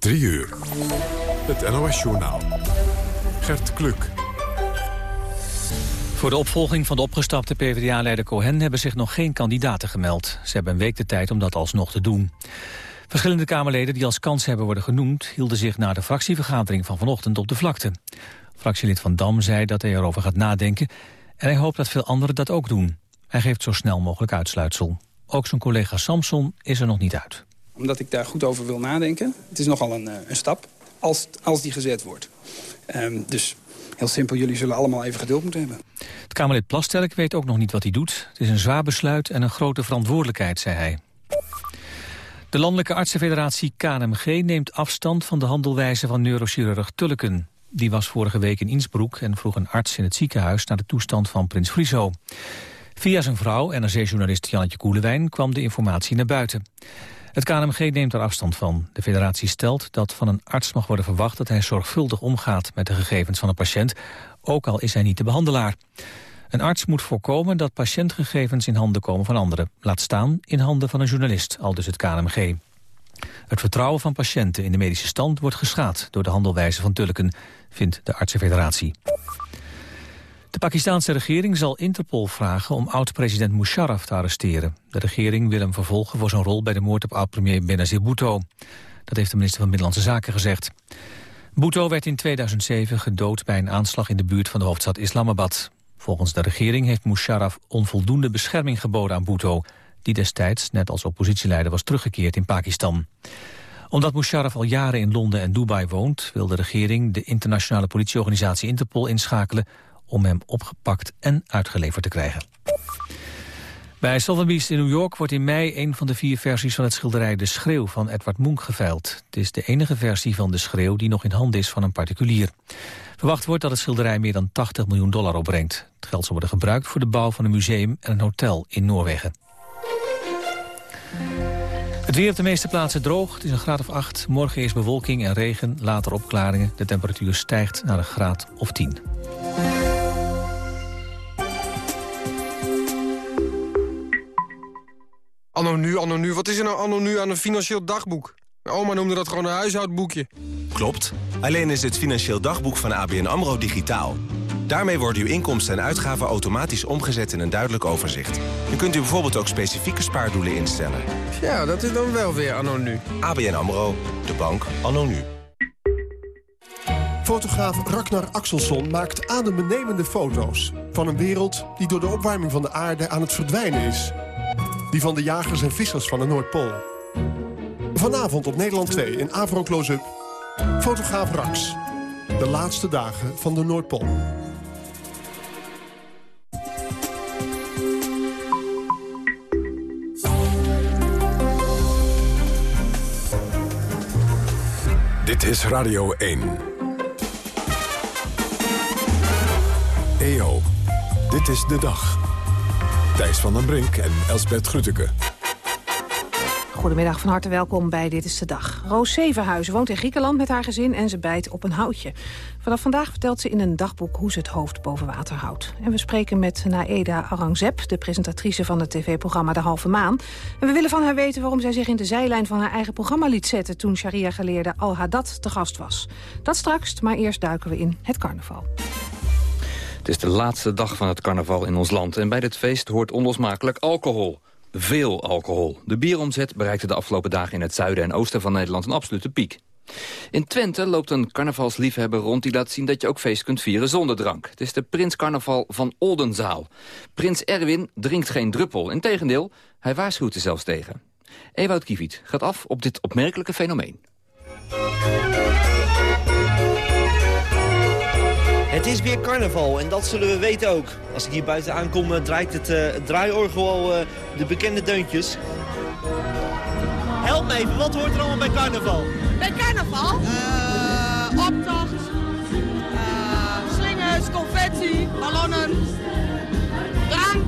3 uur. Het NOS-journaal. Gert Kluk. Voor de opvolging van de opgestapte PvdA-leider Cohen... hebben zich nog geen kandidaten gemeld. Ze hebben een week de tijd om dat alsnog te doen. Verschillende Kamerleden die als kans hebben worden genoemd... hielden zich na de fractievergadering van vanochtend op de vlakte. Fractielid Van Dam zei dat hij erover gaat nadenken... en hij hoopt dat veel anderen dat ook doen. Hij geeft zo snel mogelijk uitsluitsel. Ook zijn collega Samson is er nog niet uit. Omdat ik daar goed over wil nadenken. Het is nogal een, eh, een stap als, als die gezet wordt. Um, dus heel simpel, jullie zullen allemaal even geduld moeten hebben. Het Kamerlid Plasterk weet ook nog niet wat hij doet. Het is een zwaar besluit en een grote verantwoordelijkheid, zei hij. De Landelijke Artsenfederatie KNMG neemt afstand van de handelwijze van neurochirurg Tulleken. Die was vorige week in Innsbruck en vroeg een arts in het ziekenhuis naar de toestand van prins Friso. Via zijn vrouw, NRC-journalist Jannetje Koelewijn, kwam de informatie naar buiten. Het KNMG neemt er afstand van. De federatie stelt dat van een arts mag worden verwacht dat hij zorgvuldig omgaat met de gegevens van een patiënt, ook al is hij niet de behandelaar. Een arts moet voorkomen dat patiëntgegevens in handen komen van anderen. Laat staan in handen van een journalist, al dus het KNMG. Het vertrouwen van patiënten in de medische stand wordt geschaad door de handelwijze van Tulken, vindt de artsenfederatie. De Pakistanse regering zal Interpol vragen om oud-president Musharraf te arresteren. De regering wil hem vervolgen voor zijn rol bij de moord op oud-premier Benazir Bhutto. Dat heeft de minister van Binnenlandse Zaken gezegd. Bhutto werd in 2007 gedood bij een aanslag in de buurt van de hoofdstad Islamabad. Volgens de regering heeft Musharraf onvoldoende bescherming geboden aan Bhutto... die destijds, net als oppositieleider, was teruggekeerd in Pakistan. Omdat Musharraf al jaren in Londen en Dubai woont... wil de regering de internationale politieorganisatie Interpol inschakelen... om hem opgepakt en uitgeleverd te krijgen. Bij Sotheby's in New York wordt in mei een van de vier versies van het schilderij De Schreeuw van Edward Munch geveild. Het is de enige versie van De Schreeuw die nog in handen is van een particulier. Verwacht wordt dat het schilderij meer dan 80 miljoen dollar opbrengt. Het geld zal worden gebruikt voor de bouw van een museum en een hotel in Noorwegen. Het weer op de meeste plaatsen droog. Het is een graad of 8. Morgen is bewolking en regen, later opklaringen. De temperatuur stijgt naar een graad of 10. Anno nu, anno nu. Wat is er nou anno nu aan een financieel dagboek? Oma noemde dat gewoon een huishoudboekje. Klopt. Alleen is het financieel dagboek van ABN AMRO digitaal. Daarmee worden uw inkomsten en uitgaven automatisch omgezet in een duidelijk overzicht. U kunt u bijvoorbeeld ook specifieke spaardoelen instellen. Ja, dat is dan wel weer anno nu. ABN AMRO, de bank anno nu. Fotograaf Ragnar Axelsson maakt adembenemende foto's... van een wereld die door de opwarming van de aarde aan het verdwijnen is. Die van de jagers en vissers van de Noordpool. Vanavond op Nederland 2 in Avro Close-up. Fotograaf Rax. De laatste dagen van de Noordpool. Dit is Radio 1. EO, dit is de dag. Thijs van den Brink en Elsbert Grütke. Goedemiddag, van harte welkom bij Dit is de Dag. Roos Zevenhuizen woont in Griekenland met haar gezin en ze bijt op een houtje. Vanaf vandaag vertelt ze in een dagboek hoe ze het hoofd boven water houdt. En we spreken met Naeda Arangzeb, de presentatrice van het tv-programma De Halve Maan. En we willen van haar weten waarom zij zich in de zijlijn van haar eigen programma liet zetten... toen Sharia-geleerde Al-Haddad te gast was. Dat straks, maar eerst duiken we in het carnaval. Het is de laatste dag van het carnaval in ons land. En bij dit feest hoort onlosmakelijk alcohol. Veel alcohol. De bieromzet bereikte de afgelopen dagen in het zuiden en oosten van Nederland een absolute piek. In Twente loopt een carnavalsliefhebber rond die laat zien dat je ook feest kunt vieren zonder drank. Het is de Prins Carnaval van Oldenzaal. Prins Erwin drinkt geen druppel. Integendeel, hij waarschuwt er zelfs tegen. Ewout Kiewiet gaat af op dit opmerkelijke fenomeen. Het is weer carnaval en dat zullen we weten ook. Als ik hier buiten aankom uh, draait het, uh, draaiorgel al uh, de bekende deuntjes. Help me even, wat hoort er allemaal bij carnaval? Bij carnaval? optocht, slingers, confetti, ballonnen, drank.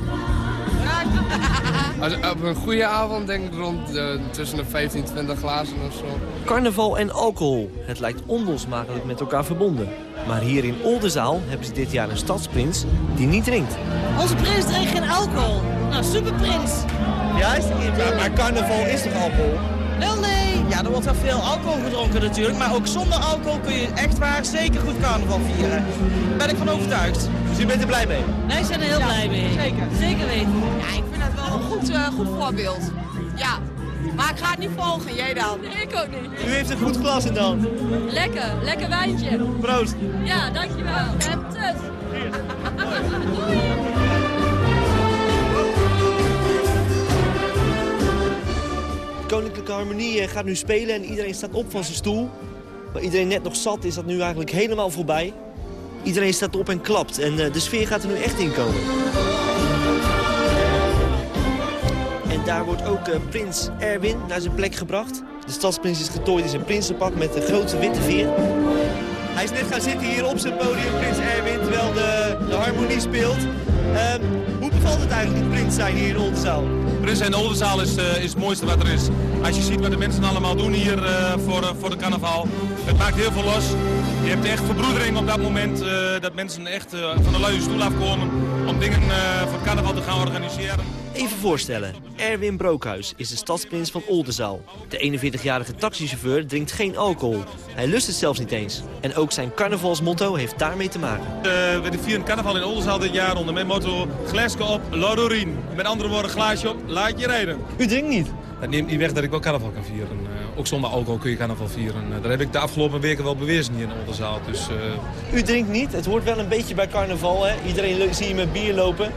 Als, op een goede avond denk ik rond uh, tussen de 15 20 glazen of zo. Carnaval en alcohol. Het lijkt onlosmakelijk met elkaar verbonden. Maar hier in Oldenzaal hebben ze dit jaar een stadsprins die niet drinkt. Onze prins drinkt geen alcohol. Nou, superprins. Juist, maar, maar carnaval is toch alcohol? Wel nee, Ja, er wordt wel veel alcohol gedronken natuurlijk, maar ook zonder alcohol kun je echt waar zeker goed carnaval vieren. Daar ben ik van overtuigd. Dus u bent er blij mee? Wij zijn er heel blij mee. Zeker. Zeker weten. Ja, ik vind dat wel een goed, uh, goed voorbeeld. Ja, maar ik ga het niet volgen. Jij dan? Nee, ik ook niet. U heeft een goed glas in dan. Lekker, lekker wijntje. Proost. Ja, dankjewel. En tus. Doei. Koninklijke Harmonie gaat nu spelen en iedereen staat op van zijn stoel. Waar iedereen net nog zat, is dat nu eigenlijk helemaal voorbij. Iedereen staat op en klapt en de sfeer gaat er nu echt in komen. En daar wordt ook uh, prins Erwin naar zijn plek gebracht. De stadsprins is getooid in zijn prinsenpak met een grote witte veer. Hij is net gaan zitten hier op zijn podium, prins Erwin, terwijl de, de harmonie speelt. Uh, hoe bevalt het eigenlijk, prins zijn hier in Oldenzaal? Prins zijn in de Oldenzaal is, uh, is het mooiste wat er is. Als je ziet wat de mensen allemaal doen hier uh, voor, voor de carnaval. Het maakt heel veel los. Je hebt echt verbroedering op dat moment. dat mensen echt van de luie stoel afkomen om dingen voor het carnaval te gaan organiseren. Even voorstellen, Erwin Brookhuis is de stadsprins van Oldenzaal. De 41-jarige taxichauffeur drinkt geen alcohol. Hij lust het zelfs niet eens. En ook zijn carnavalsmotto heeft daarmee te maken. Uh, we vieren carnaval in Oldenzaal dit jaar onder mijn motto... Glaske op, Lodorien. Met andere woorden, glaasje op, laat je rijden. U drinkt niet? Dat neemt niet weg dat ik wel carnaval kan vieren. Uh, ook zonder alcohol kun je carnaval vieren. Uh, daar heb ik de afgelopen weken wel bewezen hier in Oldenzaal. Dus, U drinkt niet? Het hoort wel een beetje bij carnaval, hè? Iedereen zie je met bier lopen.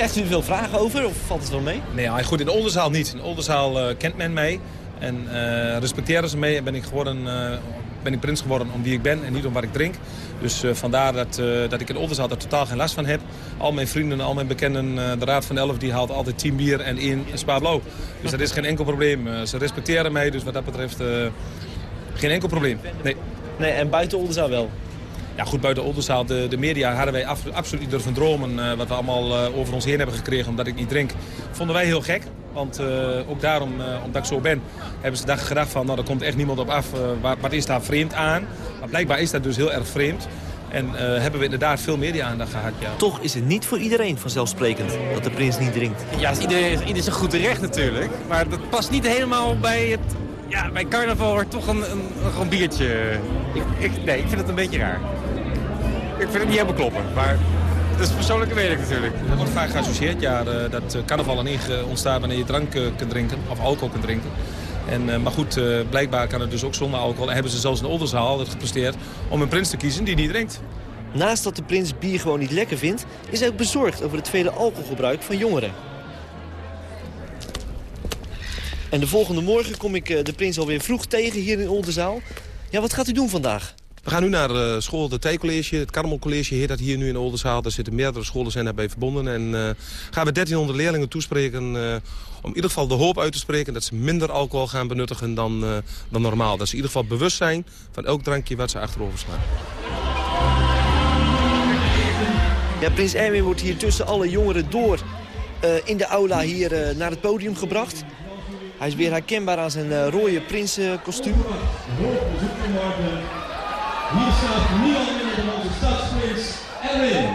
Krijgt u veel vragen over of valt het wel mee? Nee, goed, in de Oldenzaal niet. In de Oldenzaal uh, kent men mij en uh, respecteren ze mij en ben ik, geworden, uh, ben ik prins geworden om wie ik ben en niet om wat ik drink. Dus vandaar dat, dat ik in Oldenzaal daar totaal geen last van heb. Al mijn vrienden, al mijn bekenden, de Raad van Elf, die haalt altijd 10 bier en één spa blauw. Dus dat is geen enkel probleem. ze respecteren mij, dus wat dat betreft geen enkel probleem. Nee. Nee, en buiten Oldenzaal wel? Ja, goed, buiten Oldenzaal, de, de media hadden wij af, absoluut niet durven dromen... Uh, wat we allemaal uh, over ons heen hebben gekregen omdat ik niet drink. Vonden wij heel gek, want uh, ook daarom, omdat ik zo ben... hebben ze daar gedacht van, nou, er komt echt niemand op af. wat, wat is daar vreemd aan? Maar blijkbaar is dat dus heel erg vreemd. En hebben we inderdaad veel media-aandacht gehad, ja. Toch is het niet voor iedereen vanzelfsprekend dat de prins niet drinkt. Ja, iedereen, ieder zijn goed recht natuurlijk. Maar dat past niet helemaal bij het ja, bij carnaval hoort toch een, een, een biertje. Ik, ik, nee, ik vind het een beetje raar. Ik vind het niet helemaal kloppen, maar dat is persoonlijke mening natuurlijk. Er wordt vaak geassocieerd, ja, dat carnaval alleen ontstaat wanneer je drank kunt drinken, of alcohol kunt drinken. En, maar goed, blijkbaar kan het dus ook zonder alcohol. En hebben ze zelfs in Oldenzaal altijd gepresteerd om een prins te kiezen die niet drinkt. Naast dat de prins bier gewoon niet lekker vindt, is hij ook bezorgd over het vele alcoholgebruik van jongeren. En de volgende morgen kom ik de prins alweer vroeg tegen hier in Oldenzaal. Ja, wat gaat u doen vandaag? We gaan nu naar uh, school, de T-college, het Karmelcollege heet dat hier nu in Oldenzaal. Daar zitten meerdere scholen zijn daarbij verbonden. En uh, gaan we 1300 leerlingen toespreken uh, om in ieder geval de hoop uit te spreken... dat ze minder alcohol gaan benuttigen dan, dan normaal. Dat ze in ieder geval bewust zijn van elk drankje wat ze achterover slaan. Ja, Prins Erwin wordt hier tussen alle jongeren door in de aula hier naar het podium gebracht. Hij is weer herkenbaar aan zijn rode prinsenkostuum. Hier staat niemand minder dan onze stadsprins Erwin.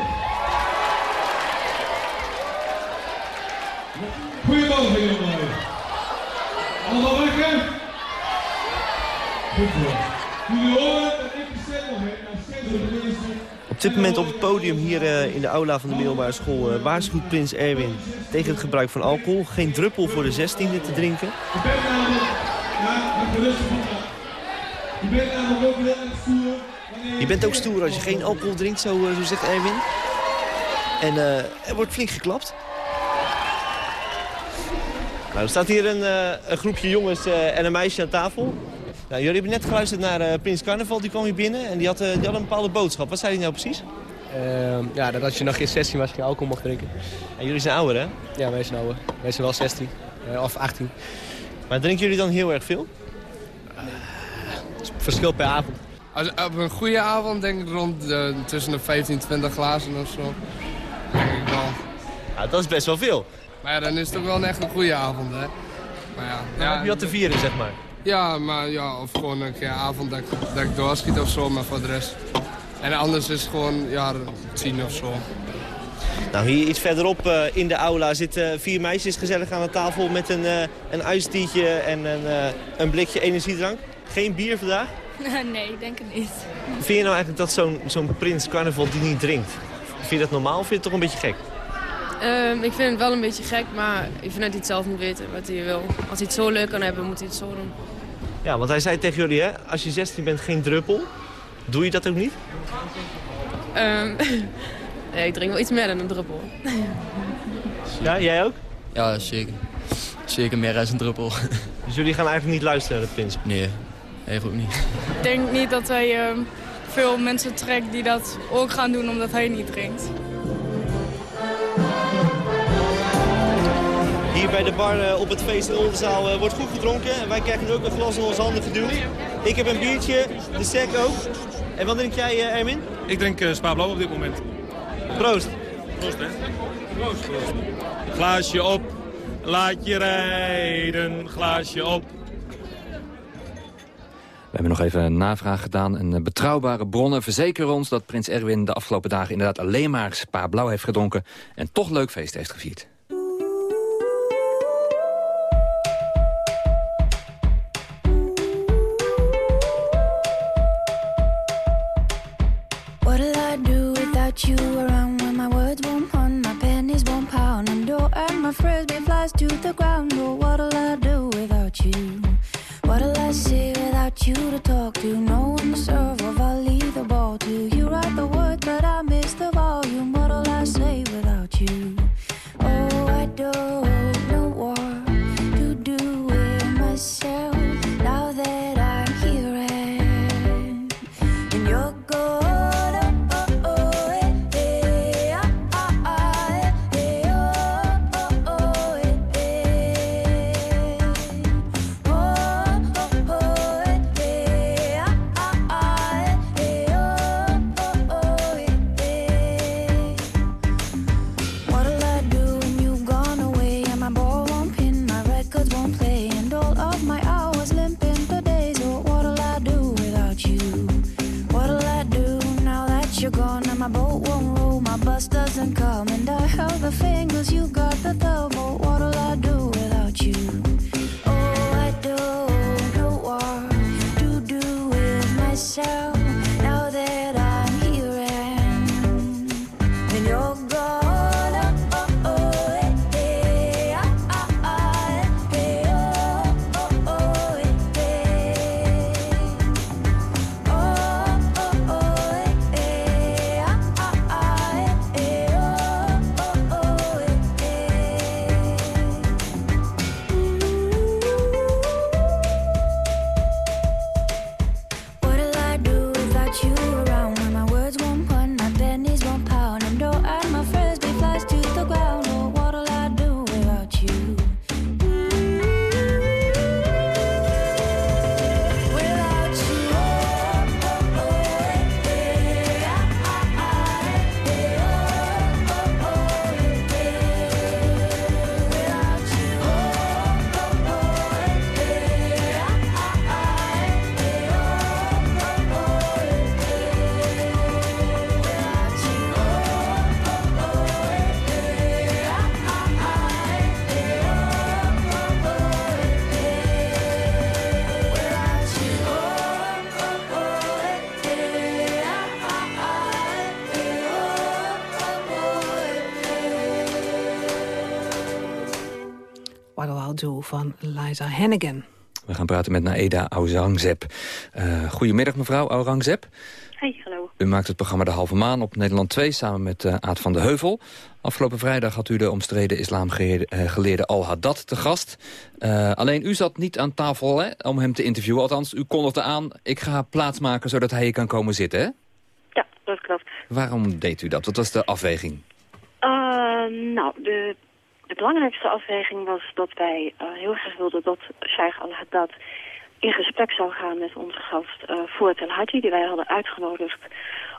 Goedemorgen jongen. Allemaal wakker? Goed zo. Horen Op dit moment op het podium hier uh, in de aula van de middelbare school uh, waarschuwt prins Erwin tegen het gebruik van alcohol. Geen druppel voor de 16e te drinken. Je bent ook stoer. Je bent ook stoer als je geen alcohol drinkt, zo, zo zegt Erwin. En er wordt flink geklapt. Nou, er staat hier een, een groepje jongens en een meisje aan tafel. Nou, jullie hebben net geluisterd naar Prins Carnaval, die kwam hier binnen. En die had, die had een bepaalde boodschap. Wat zei hij nou precies? Ehm, ja, dat als je nog geen 16 was, geen alcohol mocht drinken. En jullie zijn ouder, hè? Ja, wij zijn ouder. Wij zijn wel 16. of 18. Maar drinken jullie dan heel erg veel? het verschil per avond. Als, op een goede avond denk ik rond de, tussen de 15 20 glazen of zo. Denk ik wel. Ja, dat is best wel veel. Maar ja, dan is het ook wel echt een goede avond, hè. Maar ja, ja, heb je wat te vieren, zeg maar? Ja, maar ja, of gewoon een keer avond dat ik, dat ik doorschiet of zo, maar voor de rest. En anders is het gewoon, ja, tien of zo. Nou, hier iets verderop uh, in de aula zitten vier meisjes gezellig aan de tafel met een, uh, een ijstietje en een, uh, een blikje energiedrank. Geen bier vandaag? nee, ik denk het niet. Vind je nou eigenlijk dat zo'n zo'n prins carnaval die niet drinkt, vind je dat normaal of vind je het toch een beetje gek? Uh, ik vind het wel een beetje gek, maar ik vind dat hij het zelf moet weten wat hij wil. Als hij het zo leuk kan hebben, moet hij het zo doen. Ja, want hij zei tegen jullie, hè, als je 16 bent, geen druppel. Doe je dat ook niet? Um, nee, ik drink wel iets meer dan een druppel. Ja, jij ook? Ja, zeker. Zeker meer dan een druppel. Dus jullie gaan eigenlijk niet luisteren naar de prins? Nee, eigenlijk ook niet. Ik denk niet dat hij uh, veel mensen trekt die dat ook gaan doen omdat hij niet drinkt. Bij de bar uh, op het feest in Oldenzaal uh, wordt goed gedronken. En wij krijgen ook een glas in onze handen geduwd. Ik heb een biertje, de sec ook. En wat drink jij, uh, Ermin? Ik drink uh, Spa Blauw op dit moment. Proost. Proost, hè? Proost. Proost. Glaasje op, laat je rijden, glaasje op. We hebben nog even een navraag gedaan. En betrouwbare bronnen verzekeren ons dat prins Erwin de afgelopen dagen inderdaad alleen maar Spa Blauw heeft gedronken. En toch leuk feest heeft gevierd. To the ground. Van Liza Hannigan. We gaan praten met Naeda Aurangzeb. Uh, goedemiddag mevrouw Aurangzeb. Hey, hallo. U maakt het programma De Halve Maan op Nederland 2 samen met uh, Aad van de Heuvel. Afgelopen vrijdag had u de omstreden islamgeleerde Al-Haddad te gast. Uh, alleen u zat niet aan tafel hè, om hem te interviewen. Althans, u kondigde aan, ik ga plaatsmaken zodat hij hier kan komen zitten. Hè? Ja, dat klopt. Waarom deed u dat? Wat was de afweging? Uh, nou, de, de belangrijkste afweging was dat wij uh, heel graag wilden dat Sheikh Al-Haddad in gesprek zou gaan met onze gast uh, Fouad El Hadji, die wij hadden uitgenodigd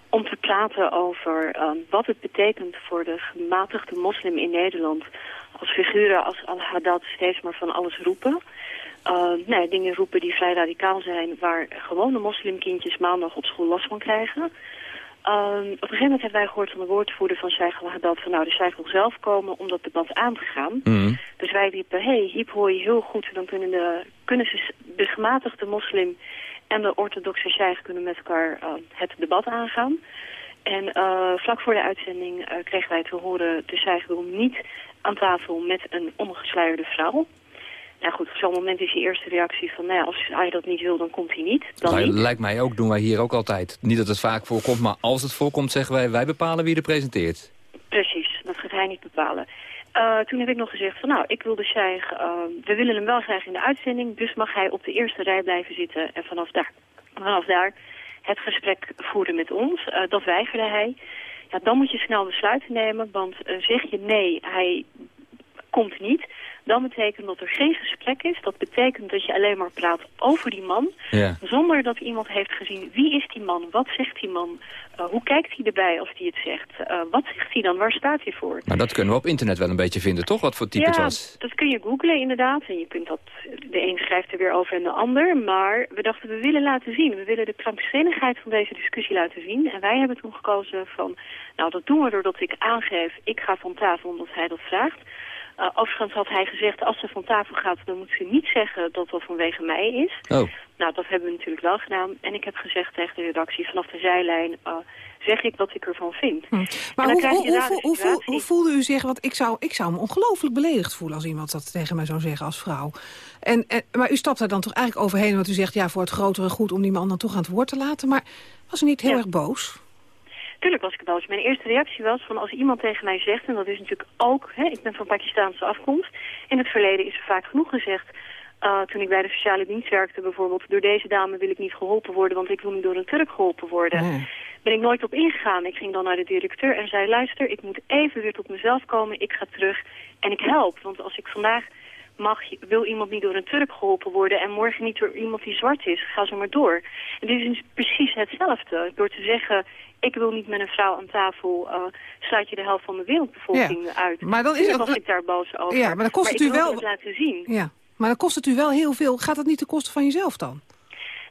om te praten over um, wat het betekent voor de gematigde moslim in Nederland als figuren als Al-Haddad steeds maar van alles roepen. Uh, nee, dingen roepen die vrij radicaal zijn, waar gewone moslimkindjes maandag op school last van krijgen. Ehm, op een gegeven moment hebben wij gehoord van de woordvoerder van Sheikh al-Haddad... van nou, de wil zelf komen om dat debat aan te gaan. Dus wij riepen, hé, hey, hiep hoor je heel goed. Dan kunnen de, kunnen ze, de gematigde moslim en de orthodoxe Sheikh kunnen met elkaar uh, het debat aangaan. En uh, vlak voor de uitzending uh, kregen wij te horen... de Sheikh wil niet aan tafel met een ongesluierde vrouw... Nou goed, op zo'n moment is je eerste reactie van... nou ja, als hij dat niet wil, dan komt hij niet. Dan Nou, niet. Lijkt mij ook, doen wij hier ook altijd. Niet dat het vaak voorkomt, maar als het voorkomt zeggen wij... wij bepalen wie er presenteert. Precies, dat gaat hij niet bepalen. Uh, toen heb ik nog gezegd van nou, ik wil Sheikh, uh, we willen hem wel graag in de uitzending, dus mag hij op de eerste rij blijven zitten en vanaf daar, vanaf daar het gesprek voeren met ons. Uh, dat weigerde hij. Ja, dan moet je snel besluiten nemen, want zeg je nee, hij komt niet, dan betekent dat er geen gesprek is. Dat betekent dat je alleen maar praat over die man, Ja. zonder dat iemand heeft gezien wie is die man, wat zegt die man, uh, hoe kijkt hij erbij als hij het zegt, uh, wat zegt hij dan, waar staat hij voor. Maar dat kunnen we op internet wel een beetje vinden, toch? Wat voor type ja, het was. dat kun je googlen inderdaad. En je kunt dat, de een schrijft er weer over en de ander. Maar we dachten, we willen laten zien. We willen de krankzinnigheid van deze discussie laten zien. En wij hebben toen gekozen van, nou dat doen we doordat ik aangeef, ik ga van tafel omdat hij dat vraagt. Uh, overigens had hij gezegd, als ze van tafel gaat, dan moet ze niet zeggen dat dat vanwege mij is. Oh. Nou, dat hebben we natuurlijk wel gedaan. En ik heb gezegd tegen de redactie, vanaf de zijlijn uh, zeg ik wat ik ervan vind. Hm. Maar hoe, hoe, hoe, hoe, voel, hoe, voelde u zich, want ik zou, ik zou me ongelooflijk beledigd voelen als iemand dat tegen mij zou zeggen als vrouw. En, en, maar u stapt daar dan toch eigenlijk overheen, want u zegt ja, voor het grotere goed om die man dan toch aan het woord te laten. Maar was u niet heel ja. erg boos? Tuurlijk was ik boos. Mijn eerste reactie was van als iemand tegen mij zegt, en dat is natuurlijk ook, hè, ik ben van Pakistaanse afkomst, in het verleden is er vaak genoeg gezegd, uh, toen ik bij de sociale dienst werkte bijvoorbeeld, door deze dame wil ik niet geholpen worden, want ik wil niet door een Turk geholpen worden. Nee. Ben ik nooit op ingegaan. Ik ging dan naar de directeur en zei, luister, ik moet even weer tot mezelf komen, ik ga terug en ik help. Want als ik vandaag mag, wil iemand niet door een Turk geholpen worden en morgen niet door iemand die zwart is, ga zo maar door. En dit is precies hetzelfde. Door te zeggen, ik wil niet met een vrouw aan tafel, uh, sluit je de helft van de wereldbevolking ja. uit. Maar dan is het was ik daar boos over. Ja, maar dan kost maar het u wel. Het laten zien. Ja, maar dan kost het u wel heel veel. Gaat dat niet ten koste van jezelf dan?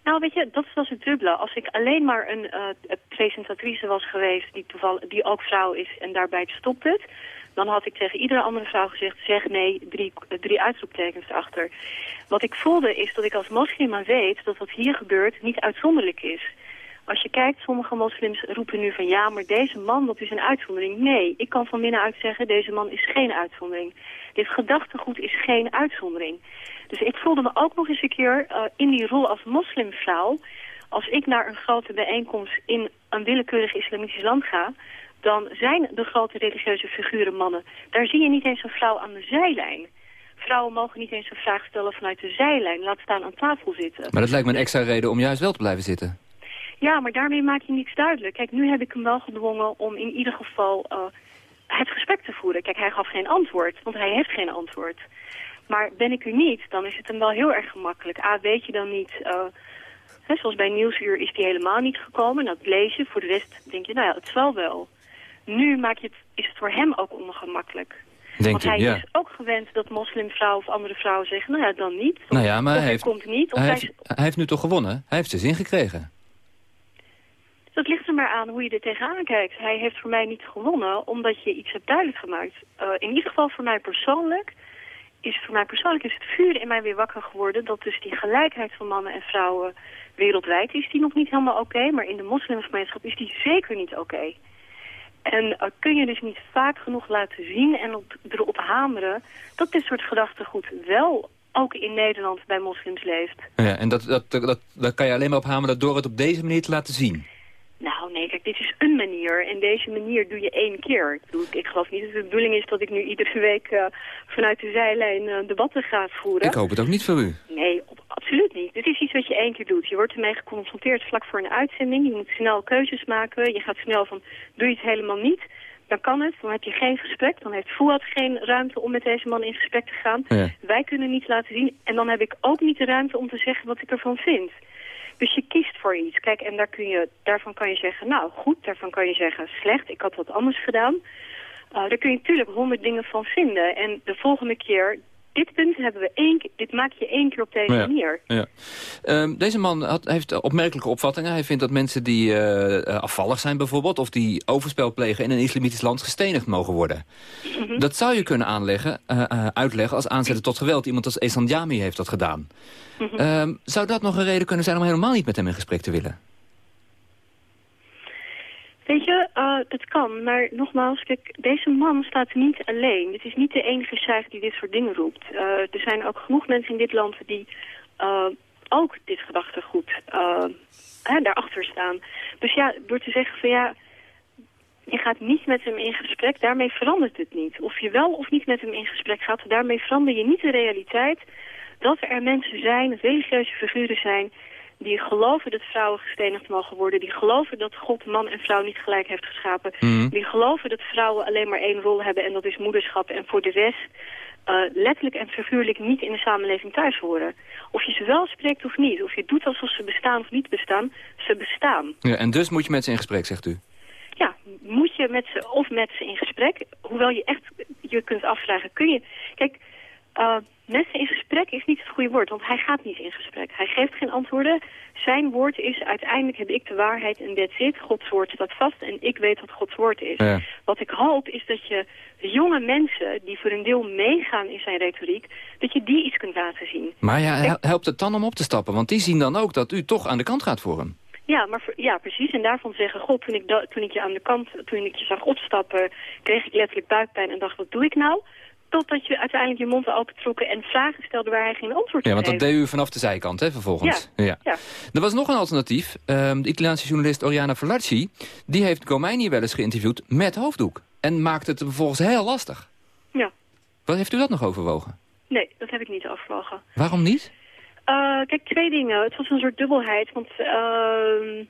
Nou, weet je, dat was het dubbele. Als ik alleen maar een uh, presentatrice was geweest die, toeval, die ook vrouw is en daarbij stopt het, dan had ik tegen iedere andere vrouw gezegd, zeg nee, drie, drie uitroeptekens erachter. Wat ik voelde is dat ik als moslima weet dat wat hier gebeurt niet uitzonderlijk is. Als je kijkt, sommige moslims roepen nu van ja, maar deze man, dat is een uitzondering. Nee, ik kan van binnenuit zeggen, deze man is geen uitzondering. Dit gedachtegoed is geen uitzondering. Dus ik voelde me ook nog eens een keer uh, in die rol als moslimvrouw. Als ik naar een grote bijeenkomst in een willekeurig islamitisch land ga... dan zijn de grote religieuze figuren mannen. Daar zie je niet eens een vrouw aan de zijlijn. Vrouwen mogen niet eens een vraag stellen vanuit de zijlijn. Laat staan aan tafel zitten. Maar dat lijkt me een extra reden om juist wel te blijven zitten. Ja, maar daarmee maak je niets duidelijk. Kijk, nu heb ik hem wel gedwongen om in ieder geval uh, het gesprek te voeren. Kijk, hij gaf geen antwoord, want hij heeft geen antwoord. Maar ben ik er niet, dan is het hem wel heel erg gemakkelijk. A, weet je dan niet... Uh, hè, zoals bij Nieuwsuur is die helemaal niet gekomen. Dat lees je. Voor de rest denk je, nou ja, het zal wel. Nu maak je het, is het voor hem ook ongemakkelijk. Denk Want je, hij ja. is ook gewend dat moslimvrouwen of andere vrouwen zeggen... nou ja, dan niet. Nou ja, maar hij heeft, komt niet. Of hij, hij heeft, hij heeft nu toch gewonnen? Hij heeft zijn zin gekregen. Dat ligt er maar aan hoe je er tegenaan kijkt. Hij heeft voor mij niet gewonnen omdat je iets hebt duidelijk gemaakt. Uh, in ieder geval voor mij persoonlijk is voor mij persoonlijk is het vuur in mij weer wakker geworden... dat dus die gelijkheid van mannen en vrouwen wereldwijd is die nog niet helemaal oké... Maar in de moslimgemeenschap is die zeker niet oké. En uh, kun je dus niet vaak genoeg laten zien en op, erop hameren... dat dit soort gedachtegoed wel ook in Nederland bij moslims leeft. Ja, en dat, dat, dat, dat kan je alleen maar op hameren door het op deze manier te laten zien. Nou, nee, kijk, dit is een manier. En deze manier doe je één keer. Ik, bedoel, ik geloof niet dat de bedoeling is dat ik nu iedere week uh, vanuit de zijlijn uh, debatten ga voeren. Ik hoop het ook niet voor u. Nee, op, absoluut niet. Dit is iets wat je één keer doet. Je wordt ermee geconfronteerd vlak voor een uitzending. Je moet snel keuzes maken. Je gaat snel van, doe je het helemaal niet? Dan kan het, dan heb je geen gesprek. Dan heeft Fouad geen ruimte om met deze man in gesprek te gaan. Ja. Wij kunnen niets laten zien. En dan heb ik ook niet de ruimte om te zeggen wat ik ervan vind. Dus je kiest voor iets. Kijk, en daar kun je, daarvan kan je zeggen, nou goed, daarvan kan je zeggen slecht, ik had wat anders gedaan. Uh, daar kun je natuurlijk honderd dingen van vinden. En de volgende keer dit punt hebben we één dit maak je één keer op deze Ja. manier. Ja. Ehm, deze man had, heeft opmerkelijke opvattingen. Hij vindt dat mensen die eh, eh, afvallig zijn bijvoorbeeld... of die overspel plegen in een islamitisch land gestenigd mogen worden. Mhm. Dat zou je kunnen aanleggen, eh, uitleggen als aanzetten tot geweld. Iemand als Esan Jami heeft dat gedaan. Mhm. Ehm, zou dat nog een reden kunnen zijn om helemaal niet met hem in gesprek te willen? Weet je, eh, dat kan. Maar nogmaals, kijk, deze man staat niet alleen. Dit is niet de enige sheikh die dit soort dingen roept. Eh, er zijn ook genoeg mensen in dit land die eh, ook dit gedachtegoed hè, daarachter staan. Dus ja, door te zeggen van ja, je gaat niet met hem in gesprek, daarmee verandert het niet. Of je wel of niet met hem in gesprek gaat, daarmee verander je niet de realiteit dat er mensen zijn, religieuze figuren zijn, die geloven dat vrouwen gestenigd mogen worden, die geloven dat God man en vrouw niet gelijk heeft geschapen, Mhm. die geloven dat vrouwen alleen maar één rol hebben en dat is moederschap en voor de rest eh, letterlijk en figuurlijk niet in de samenleving thuis horen. Of je ze wel spreekt of niet, of je doet alsof ze bestaan of niet bestaan, ze bestaan. Ja, en dus moet je met ze in gesprek, zegt u? Ja, moet je met ze of met ze in gesprek, hoewel je echt je kunt afvragen, kun je... Kijk, eh, met ze in gesprek is niet het goede woord, want hij gaat niet in gesprek. Hij geeft geen antwoorden. Zijn woord is, uiteindelijk heb ik de waarheid en that's it. Gods woord staat vast en ik weet wat Gods woord is. Ja. Wat ik hoop is dat je jonge mensen, die voor een deel meegaan in zijn retoriek, dat je die iets kunt laten zien. Maar ja, hel- helpt het dan om op te stappen? Want die zien dan ook dat u toch aan de kant gaat voor hem. Ja, maar voor- ja, precies. En daarvan zeggen, god, toen ik, toen ik je aan de kant, toen ik je zag opstappen, kreeg ik letterlijk buikpijn en dacht, wat doe ik nou? Totdat je uiteindelijk je mond opentrokken en vragen stelde waar hij geen antwoord Ja, op want dat deed u vanaf de zijkant, hè, vervolgens. Ja. Ja. Er was nog een alternatief. Ehm, de Italiaanse journalist Oriana Falarci... die heeft Khomeini wel eens geïnterviewd met hoofddoek. En maakte het vervolgens heel lastig. Ja. Wat heeft u dat nog overwogen? Nee, dat heb ik niet afgevlogen. Waarom niet? Eh, kijk, twee dingen. Het was een soort dubbelheid. Want ehm,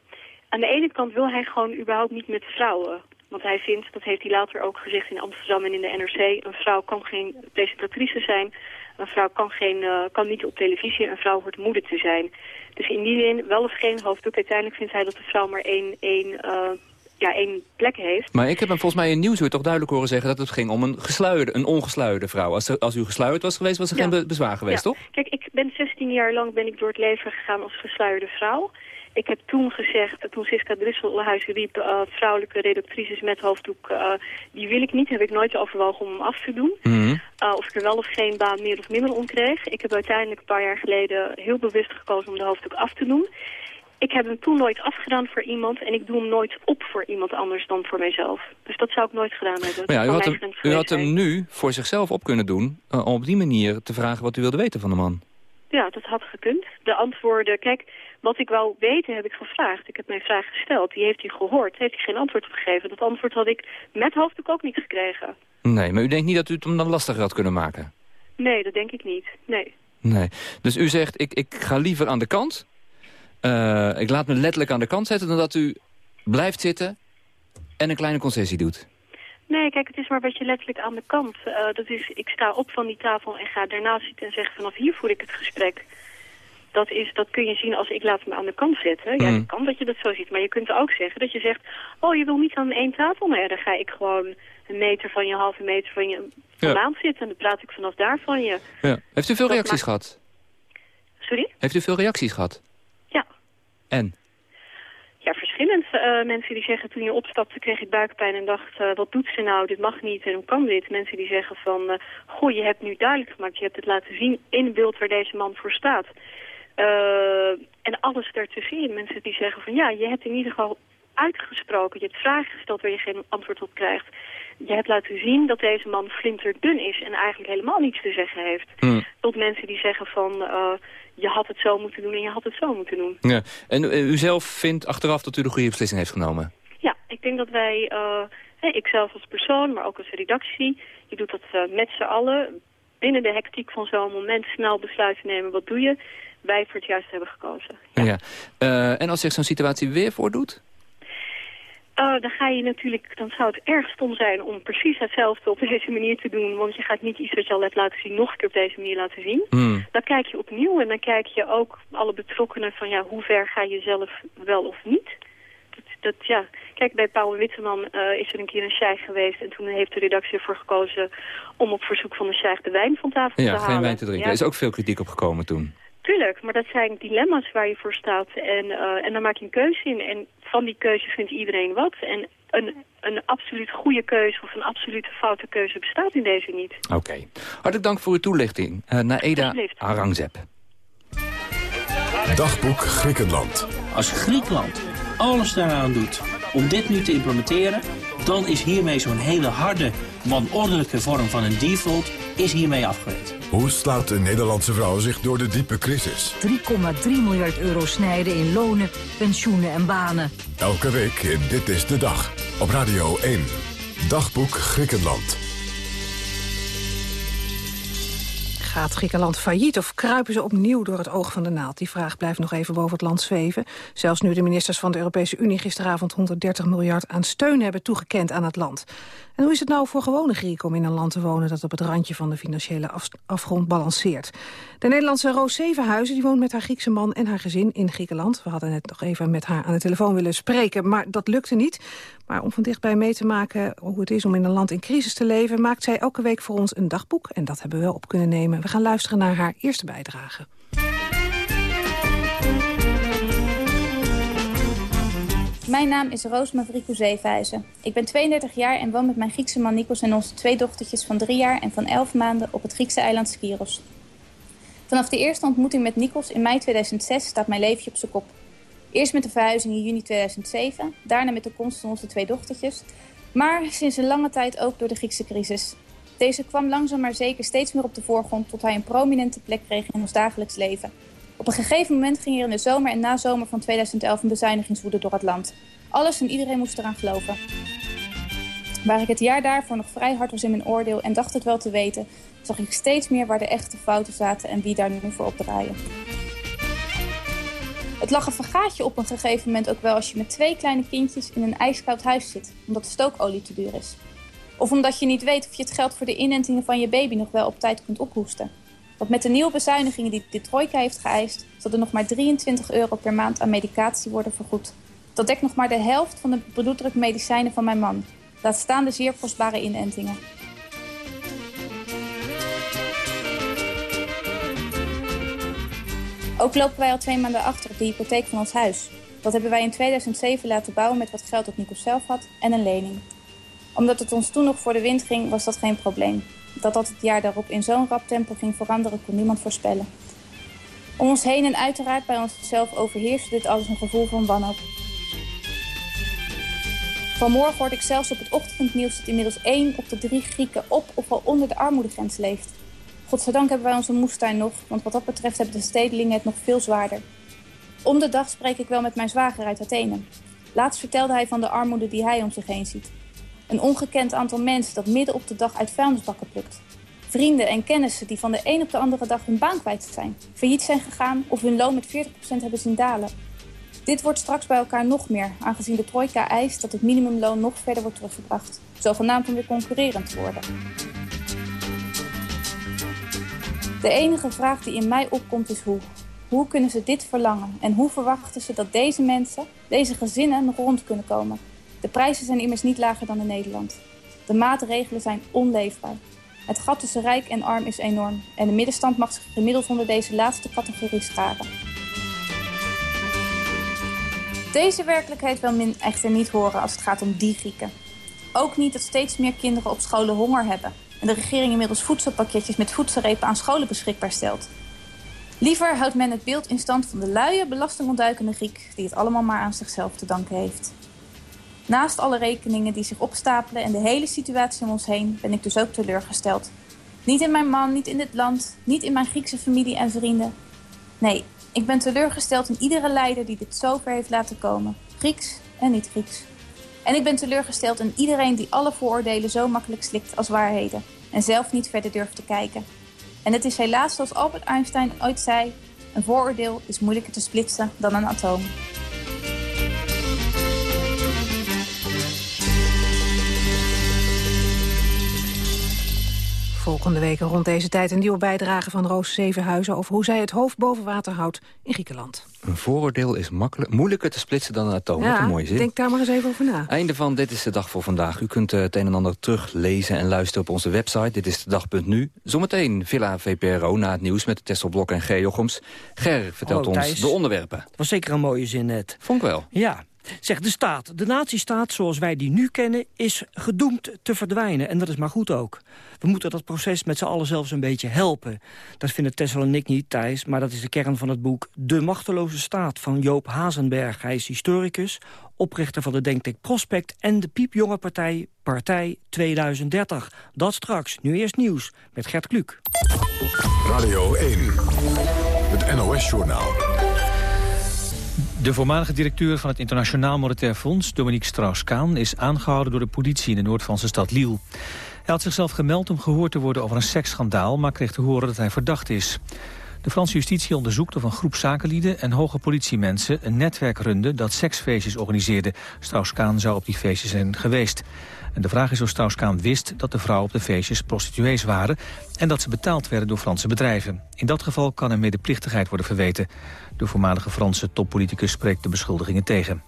aan de ene kant wil hij gewoon überhaupt niet met vrouwen. Want hij vindt, dat heeft hij later ook gezegd in Amsterdam en in de NRC... een vrouw kan geen presentatrice zijn. Een vrouw kan, geen, eh, kan niet op televisie. Een vrouw hoort moeder te zijn. Dus in die zin, wel of geen hoofddoek. Uiteindelijk vindt hij dat de vrouw maar één, één, eh, ja, één plek heeft. Maar ik heb hem volgens mij in Nieuwsuur toch duidelijk horen zeggen... dat het ging om een gesluierde, een ongesluierde vrouw. Als, er, als u gesluierd was geweest, was er Ja. geen be- bezwaar geweest, Ja. toch? Kijk, ik ben 16 jaar lang ben ik door het leven gegaan als gesluierde vrouw. Ik heb toen gezegd, toen Siska Drisselhuis riep, eh, vrouwelijke redactrices met hoofddoek, eh, die wil ik niet, heb ik nooit overwogen om hem af te doen. Mhm. Eh, of ik er wel of geen baan meer of minder om kreeg. Ik heb uiteindelijk een paar jaar geleden heel bewust gekozen om de hoofddoek af te doen. Ik heb hem toen nooit afgedaan voor iemand en ik doe hem nooit op voor iemand anders dan voor mijzelf. Dus dat zou ik nooit gedaan hebben. Maar ja, u had, hem, u had hem nu voor zichzelf op kunnen doen... eh, om op die manier te vragen wat u wilde weten van de man. Ja, dat had gekund. De antwoorden, kijk, wat ik wou weten heb ik gevraagd. Ik heb mijn vraag gesteld. Die heeft hij gehoord. Heeft hij geen antwoord op gegeven. Dat antwoord had ik met hoofddoek ook niet gekregen. Nee, maar u denkt niet dat u het hem dan lastiger had kunnen maken? Nee, dat denk ik niet. Nee. Nee. Dus u zegt, ik, ik ga liever aan de kant. Eh, ik laat me letterlijk aan de kant zetten... dan dat u blijft zitten en een kleine concessie doet. Nee, kijk, het is maar wat je letterlijk aan de kant. eh, dat is, ik sta op van die tafel en ga daarna zitten en zeg vanaf hier voer ik het gesprek. Dat, is, dat kun je zien als ik laat me aan de kant zetten. Ja, Mm. het kan dat je dat zo ziet. Maar je kunt ook zeggen dat je zegt... oh, je wil niet aan één tafel? Nee, dan ga ik gewoon een meter van je, halve meter van je vandaan zitten. En dan praat ik vanaf daar van je. Ja. Heeft u veel Dat reacties maakt- gehad? Sorry? Heeft u veel reacties gehad? Ja. En? Ja, verschillend. Eh, mensen die zeggen toen je opstapte kreeg ik buikpijn en dacht, eh, wat doet ze nou? Dit mag niet en hoe kan dit? Mensen die zeggen van, eh goh, je hebt nu duidelijk gemaakt, je hebt het laten zien in beeld waar deze man voor staat. En alles daartussenin. Mensen die zeggen van, ja, je hebt in ieder geval uitgesproken, je hebt vragen gesteld waar je geen antwoord op krijgt. Je hebt laten zien dat deze man flinterdun is en eigenlijk helemaal niets te zeggen heeft. Tot mensen die zeggen van, je had het zo moeten doen en je had het zo moeten doen. Ja. En u, u zelf vindt achteraf dat u de goede beslissing heeft genomen? Ja, ik denk dat wij, eh, ik zelf als persoon, maar ook als redactie, je doet dat eh, met z'n allen, binnen de hectiek van zo'n moment snel besluiten nemen, wat doe je? Wij voor het juiste hebben gekozen. Ja. Eh, en als zich zo'n situatie weer voordoet? Eh, dan ga je natuurlijk, dan zou het erg stom zijn om precies hetzelfde op deze manier te doen, want je gaat niet iets wat je al hebt laten zien nog een keer op deze manier laten zien. Hmm. Dan kijk je opnieuw en dan kijk je ook alle betrokkenen van ja, hoe ver ga je zelf wel of niet. Dat, dat, ja. Kijk, bij Paul Witteman eh, is er een keer een sheikh geweest... en toen heeft de redactie ervoor gekozen om op verzoek van de sheikh de wijn van tafel Ja, te halen. geen wijn te drinken. Ja, Er is ook veel kritiek op gekomen toen. Tuurlijk, maar dat zijn dilemma's waar je voor staat. En, eh, en dan maak je een keuze in. En van die keuze vindt iedereen wat. En een, een absoluut goede keuze of een absolute foute keuze bestaat in deze niet. Oké. Hartelijk dank voor uw toelichting. Uh, Naeda Alsjeblieft. Arangzeb. Dagboek Griekenland. Als Griekenland alles daaraan doet om dit nu te implementeren... dan is hiermee zo'n hele harde, wanordelijke vorm van een default... is hiermee afgewerkt. Hoe slaat de Nederlandse vrouw zich door de diepe crisis? 3,3 miljard euro snijden in lonen, pensioenen en banen. Elke week in Dit is de Dag. Op Radio 1. Dagboek Griekenland. Gaat Griekenland failliet of kruipen ze opnieuw door het oog van de naald? Die vraag blijft nog even boven het land zweven. Zelfs nu de ministers van de Europese Unie gisteravond 130 miljard aan steun hebben toegekend aan het land. En hoe is het nou voor gewone Grieken om in een land te wonen dat op het randje van de financiële af afgrond balanceert? De Nederlandse Roos Zevenhuizen die woont met haar Griekse man en haar gezin in Griekenland. We hadden net nog even met haar aan de telefoon willen spreken, maar dat lukte niet. Maar om van dichtbij mee te maken hoe het is om in een land in crisis te leven... maakt zij elke week voor ons een dagboek. En dat hebben we wel op kunnen nemen. We gaan luisteren naar haar eerste bijdrage. Mijn naam is Roos Mavrikou. Ik ben 32 jaar en woon met mijn Griekse man Nikos en onze twee dochtertjes van drie jaar en van 11 maanden op het Griekse eiland Skiros. Vanaf de eerste ontmoeting met Nikos in mei 2006 staat mijn leven op zijn kop. Eerst met de verhuizing in juni 2007, daarna met de komst van onze twee dochtertjes. Maar sinds een lange tijd ook door de Griekse crisis. Deze kwam langzaam maar zeker steeds meer op de voorgrond tot hij een prominente plek kreeg in ons dagelijks leven. Op een gegeven moment ging er in de zomer en nazomer van 2011 een bezuinigingswoede door het land. Alles en iedereen moest eraan geloven. Waar ik het jaar daarvoor nog vrij hard was in mijn oordeel en dacht het wel te weten, zag ik steeds meer waar de echte fouten zaten en wie daar nu voor opdraaien. Het lag een vergaatje op een gegeven moment ook wel als je met twee kleine kindjes in een ijskoud huis zit, omdat de stookolie te duur is. Of omdat je niet weet of je het geld voor de inentingen van je baby nog wel op tijd kunt ophoesten. Want met de nieuwe bezuinigingen die de trojka heeft geëist, zal er nog maar 23 euro per maand aan medicatie worden vergoed. Dat dekt nog maar de helft van de bloeddrukmedicijnen van mijn man. Laat staan de zeer kostbare inentingen. Ook lopen wij al twee maanden achter op de hypotheek van ons huis. Dat hebben wij in 2007 laten bouwen met wat geld dat Nico zelf had en een lening. Omdat het ons toen nog voor de wind ging, was dat geen probleem. Dat dat het jaar daarop in zo'n rap tempo ging veranderen, kon niemand voorspellen. Om ons heen en uiteraard bij onszelf overheerste dit alles een gevoel van wanhoop. Vanmorgen hoorde ik zelfs op het ochtendnieuws dat inmiddels één op de drie Grieken op of al onder de armoedegrens leeft. Godzijdank hebben wij onze moestuin nog, want wat dat betreft hebben de stedelingen het nog veel zwaarder. Om de dag spreek ik wel met mijn zwager uit Athene. Laatst vertelde hij van de armoede die hij om zich heen ziet. Een ongekend aantal mensen dat midden op de dag uit vuilnisbakken plukt. Vrienden en kennissen die van de een op de andere dag hun baan kwijt zijn, failliet zijn gegaan of hun loon met 40% hebben zien dalen. Dit wordt straks bij elkaar nog meer, aangezien de trojka eist dat het minimumloon nog verder wordt teruggebracht. Zogenaamd om weer concurrerend te worden. De enige vraag die in mij opkomt is hoe. Hoe kunnen ze dit verlangen? En hoe verwachten ze dat deze mensen, deze gezinnen, nog rond kunnen komen? De prijzen zijn immers niet lager dan in Nederland. De maatregelen zijn onleefbaar. Het gat tussen rijk en arm is enorm. En de middenstand mag zich gemiddeld onder deze laatste categorie scharen. Deze werkelijkheid wil men echter niet horen als het gaat om die Grieken. Ook niet dat steeds meer kinderen op scholen honger hebben en de regering inmiddels voedselpakketjes met voedselrepen aan scholen beschikbaar stelt. Liever houdt men het beeld in stand van de luie, belastingontduikende Griek... die het allemaal maar aan zichzelf te danken heeft. Naast alle rekeningen die zich opstapelen en de hele situatie om ons heen... ben ik dus ook teleurgesteld. Niet in mijn man, niet in dit land, niet in mijn Griekse familie en vrienden. Nee, ik ben teleurgesteld in iedere leider die dit zover heeft laten komen. Grieks en niet Grieks. En ik ben teleurgesteld in iedereen die alle vooroordelen zo makkelijk slikt als waarheden. En zelf niet verder durft te kijken. En het is helaas zoals Albert Einstein ooit zei... een vooroordeel is moeilijker te splitsen dan een atoom. Volgende week rond deze tijd een nieuwe bijdrage van Roos Zevenhuizen... over hoe zij het hoofd boven water houdt in Griekenland. Een vooroordeel is makkelijk, moeilijker te splitsen dan een atoom. Wat ja, een mooie zin. denk daar maar eens even over na. Einde van Dit is de Dag voor vandaag. U kunt eh, het een en ander teruglezen en luisteren op onze website. Dit is de dag.nu. Zometeen Villa VPRO na het nieuws met Tessel Blok en G. Jochems. Ger vertelt Hallo, ons de onderwerpen. Dat was zeker een mooie zin net. Vond ik wel. Ja. Zeg, de staat, de nazistaat zoals wij die nu kennen... is gedoemd te verdwijnen. En dat is maar goed ook. We moeten dat proces met z'n allen zelfs een beetje helpen. Dat vinden Tessel en ik niet, Thijs. Maar dat is de kern van het boek De Machteloze Staat van Joop Hazenberg. Hij is historicus, oprichter van de Denktank Prospect... en de piepjonge partij Partij 2030. Dat straks. Nu eerst nieuws met Gert Kluk. Radio 1. Het NOS-journaal. De voormalige directeur van het Internationaal Monetair Fonds, Dominique Strauss-Kaan, is aangehouden door de politie in de Noord-Franse stad Lille. Hij had zichzelf gemeld om gehoord te worden over een seksschandaal, maar kreeg te horen dat hij verdacht is. De Franse justitie onderzoekt of een groep zakenlieden en hoge politiemensen een netwerk runde dat seksfeestjes organiseerde. Strauss-Kaan zou op die feestjes zijn geweest. En de vraag is of Strauss-Kaan wist dat de vrouwen op de feestjes prostituees waren en dat ze betaald werden door Franse bedrijven. In dat geval kan er medeplichtigheid worden verweten. De voormalige Franse toppoliticus spreekt de beschuldigingen tegen.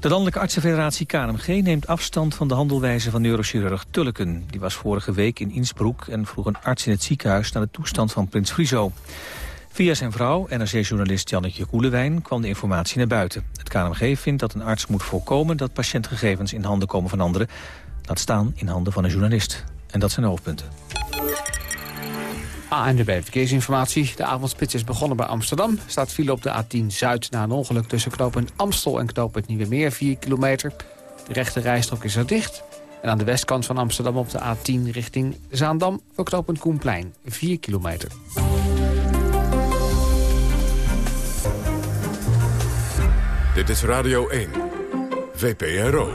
De Landelijke Artsenfederatie KNMG neemt afstand van de handelwijze van neurochirurg Tulleken. Die was vorige week in Innsbruck en vroeg een arts in het ziekenhuis naar de toestand van prins Friso. Via zijn vrouw, NRC-journalist Jannetje Koelewijn, kwam de informatie naar buiten. Het KNMG vindt dat een arts moet voorkomen dat patiëntgegevens in handen komen van anderen. Laat staan in handen van een journalist. En dat zijn de hoofdpunten. ANWB Verkeersinformatie. De avondspits is begonnen bij Amsterdam. Staat file op de A10 Zuid na een ongeluk tussen knooppunt Amstel en knooppunt Nieuwe Meer, 4 kilometer. De rechte rijstrook is er dicht. En aan de westkant van Amsterdam op de A10 richting Zaandam... voor knooppunt Koenplein, 4 kilometer. Dit is Radio 1. VPRO.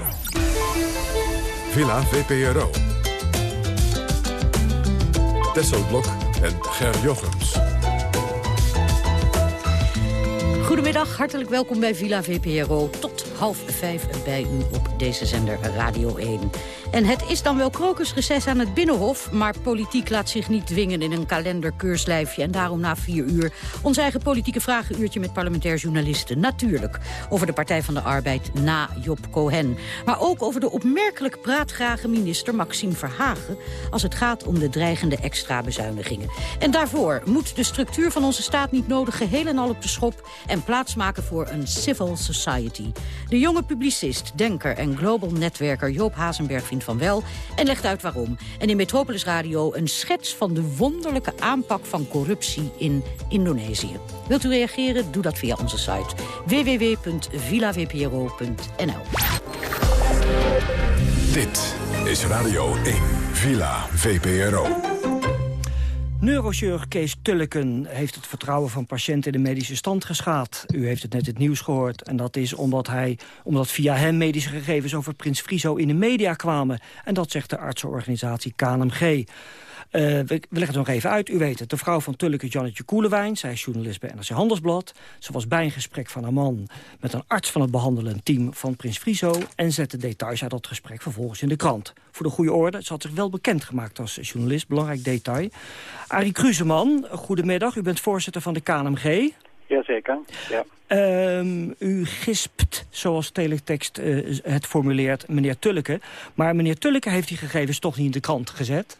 Villa VPRO. Tesselblok en Ger Jochems. Goedemiddag, hartelijk welkom bij Villa VPRO. Tot half vijf bij u op deze zender Radio 1. En het is dan wel krokusreces aan het Binnenhof... maar politiek laat zich niet dwingen in een kalenderkeurslijfje. En daarom na vier uur ons eigen politieke vragenuurtje... met parlementair journalisten. Natuurlijk over de Partij van de Arbeid na Job Cohen. Maar ook over de opmerkelijk praatgrage minister Maxime Verhagen... als het gaat om de dreigende extra bezuinigingen. En daarvoor moet de structuur van onze staat niet nodig... geheel en al op de schop en plaatsmaken voor een civil society. De jonge publicist, denker en global netwerker Joop Hazenberg vindt van wel... en legt uit waarom. En in Metropolis Radio een schets van de wonderlijke aanpak van corruptie in Indonesië. Wilt u reageren? Doe dat via onze site www.villavpro.nl. Dit is Radio 1. Villa VPRO. Neurochirurg Kees Tulleken heeft het vertrouwen van patiënten in de medische stand geschaad. U heeft het net het nieuws gehoord. En dat is omdat, hij, omdat via hem medische gegevens over Prins Friso in de media kwamen. En dat zegt de artsenorganisatie KNMG. Uh, we, we leggen het nog even uit. U weet het, de vrouw van Tulleke Jannetje Koelewijn. Zij is journalist bij NRC Handelsblad. Ze was bij een gesprek van haar man met een arts van het behandelend team van Prins Friso... en zette details uit dat gesprek vervolgens in de krant. Voor de goede orde, ze had zich wel bekendgemaakt als journalist. Belangrijk detail. Arie Kruseman, goedemiddag. U bent voorzitter van de KNMG. Jazeker, ja. Uh, u gispt, zoals teletext uh, het formuleert, meneer Tulleke. Maar meneer Tulleke heeft die gegevens toch niet in de krant gezet?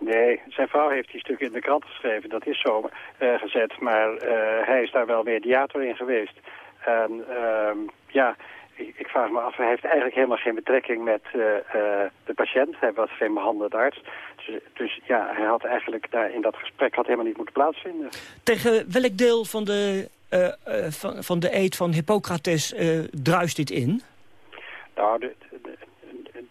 Nee, zijn vrouw heeft die stukken in de krant geschreven, dat is zo uh, gezet. Maar uh, hij is daar wel mediator in geweest. En uh, ja, ik, vraag me af, hij heeft eigenlijk helemaal geen betrekking met uh, de patiënt. Hij was geen behandelend arts. Dus, dus, ja, hij had eigenlijk daar in dat gesprek had helemaal niet moeten plaatsvinden. Tegen welk deel van de, van, van de eed van Hippocrates druist dit in? Nou, de, de,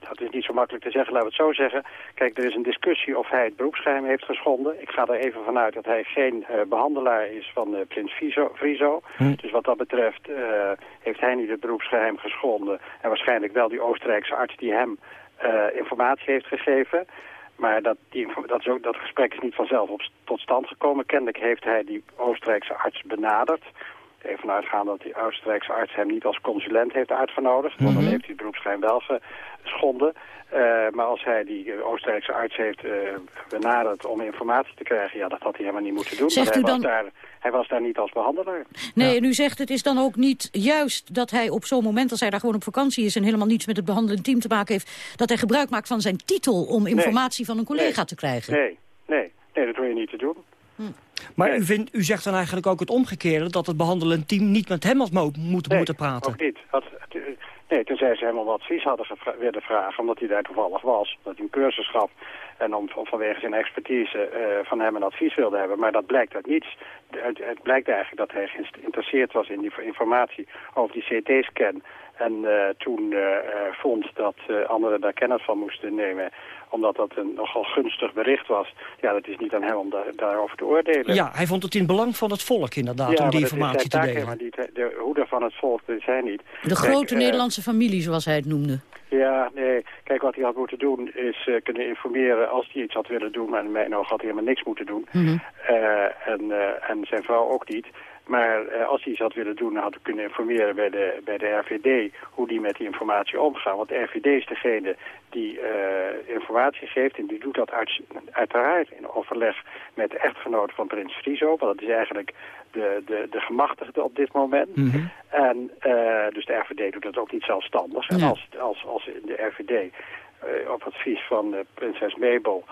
dat is niet zo makkelijk te zeggen, laten we het zo zeggen. Kijk, er is een discussie of hij het beroepsgeheim heeft geschonden. Ik ga er even vanuit dat hij geen uh, behandelaar is van uh, prins Friso. Hm. Dus wat dat betreft uh, heeft hij niet het beroepsgeheim geschonden. En waarschijnlijk wel die Oostenrijkse arts die hem informatie heeft gegeven. Maar dat, die, dat, is ook, dat gesprek is niet vanzelf op, tot stand gekomen. Kennelijk heeft hij die Oostenrijkse arts benaderd. Even uitgaan dat die Oostenrijkse arts hem niet als consulent heeft uitgenodigd. Want dan Mhm. heeft hij het beroepsgeheim wel geschonden. Eh, maar als hij die Oostenrijkse arts heeft eh, benaderd om informatie te krijgen... ja, dat had hij helemaal niet moeten doen. Zegt want hij, u was dan- daar, hij was daar niet als behandelaar. Nee, en u zegt het is dan ook niet juist dat hij op zo'n moment... als hij daar gewoon op vakantie is en helemaal niets met het behandelend team te maken heeft... dat hij gebruik maakt van zijn titel om informatie van een collega Nee. te krijgen. Nee, nee, nee, dat hoor je niet te doen. Maar u, vindt, u zegt dan eigenlijk ook het omgekeerde... dat het behandelend team niet met hem had mo- moeten, moeten praten. Ook niet. Had, nee, tenzij ze hem om advies hadden willen vragen, omdat hij daar toevallig was. Dat hij een cursus gaf en om, om vanwege zijn expertise eh, van hem een advies wilde hebben. Maar dat blijkt uit niets. Het, het blijkt eigenlijk dat hij geïnteresseerd was in die informatie over die CT-scan. En eh, toen eh, eh, vond dat eh, anderen daar kennis van moesten nemen omdat dat een nogal gunstig bericht was. Ja, dat is niet aan hem om daar, daarover te oordelen. Ja, hij vond het in het belang van het volk inderdaad Ja, om maar die informatie te delen. helemaal niet. De hoeder van het volk, dat is hij niet. De Kijk, grote Nederlandse familie, zoals hij het noemde. Ja, nee. Kijk, wat hij had moeten doen is eh, kunnen informeren als hij iets had willen doen. Maar in mijn ogen had hij helemaal niks moeten doen. Mhm. Eh, en, eh, en zijn vrouw ook niet. Maar eh, als hij iets had willen doen, dan had hij kunnen informeren bij de, bij de RVD hoe die met die informatie omgaan. Want de RVD is degene die eh, informatie geeft en die doet dat uit, uiteraard in overleg met de echtgenoot van prins Friso. Want dat is eigenlijk de, de, de gemachtigde op dit moment. Mhm. En uh, dus de RVD doet dat ook niet zelfstandig. En als, als, als de RVD uh, op advies van prinses Mabel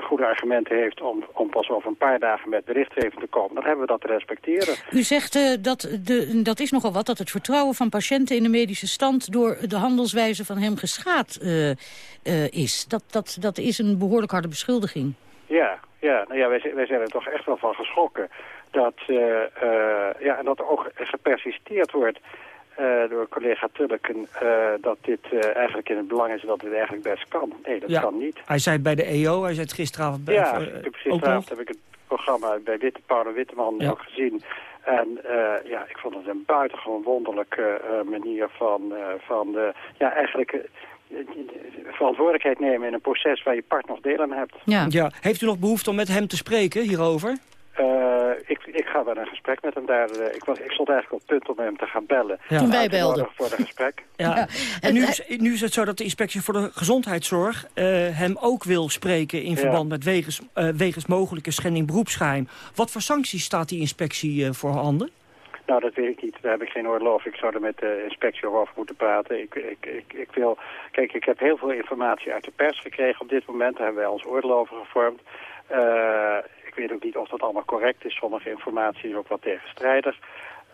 goede argumenten heeft om, om pas over een paar dagen met berichtgeving te komen, dan hebben we dat te respecteren. U zegt uh, dat, de, dat is nogal wat, dat het vertrouwen van patiënten in de medische stand door de handelswijze van hem geschaad uh, uh, is. Dat, dat, dat is een behoorlijk harde beschuldiging. Ja, ja, nou ja wij, wij zijn er toch echt wel van geschrokken. Dat, ja, en dat ook gepersisteerd wordt uh, door collega Tulleken uh, dat dit uh, eigenlijk in het belang is dat dit eigenlijk best kan. Nee, dat ja, kan niet. Hij zei het bij de EO, hij zei het gisteravond bij... Ja, gisteravond heb ik het programma bij Witte, Paul Witteman ja. ook gezien. En ja, ik vond het een buitengewoon wonderlijke manier van, van de, ja, eigenlijk verantwoordelijkheid nemen in een proces waar je part nog deel aan hebt. Ja. ja. Heeft u nog behoefte om met hem te spreken hierover? Uh, ik, ik ga wel een gesprek met hem daar. Uh, ik, was, ik stond eigenlijk op het punt om hem te gaan bellen. Ja. Toen wij belden. Voor een gesprek. Ja. ja. En nu is, nu is het zo dat de inspectie voor de gezondheidszorg uh, hem ook wil spreken... in verband met wegens, wegens mogelijke schending beroepsgeheim. Wat voor sancties staat die inspectie voor handen? Nou, dat weet ik niet. Daar heb ik geen oordeel over. Ik zou er met de inspectie over moeten praten. Ik, ik, ik, ik wil... Kijk, ik heb heel veel informatie uit de pers gekregen op dit moment. Daar hebben wij ons oordeel over gevormd. Uh, ik weet ook niet of dat allemaal correct is. Sommige informatie is ook wat tegenstrijdig.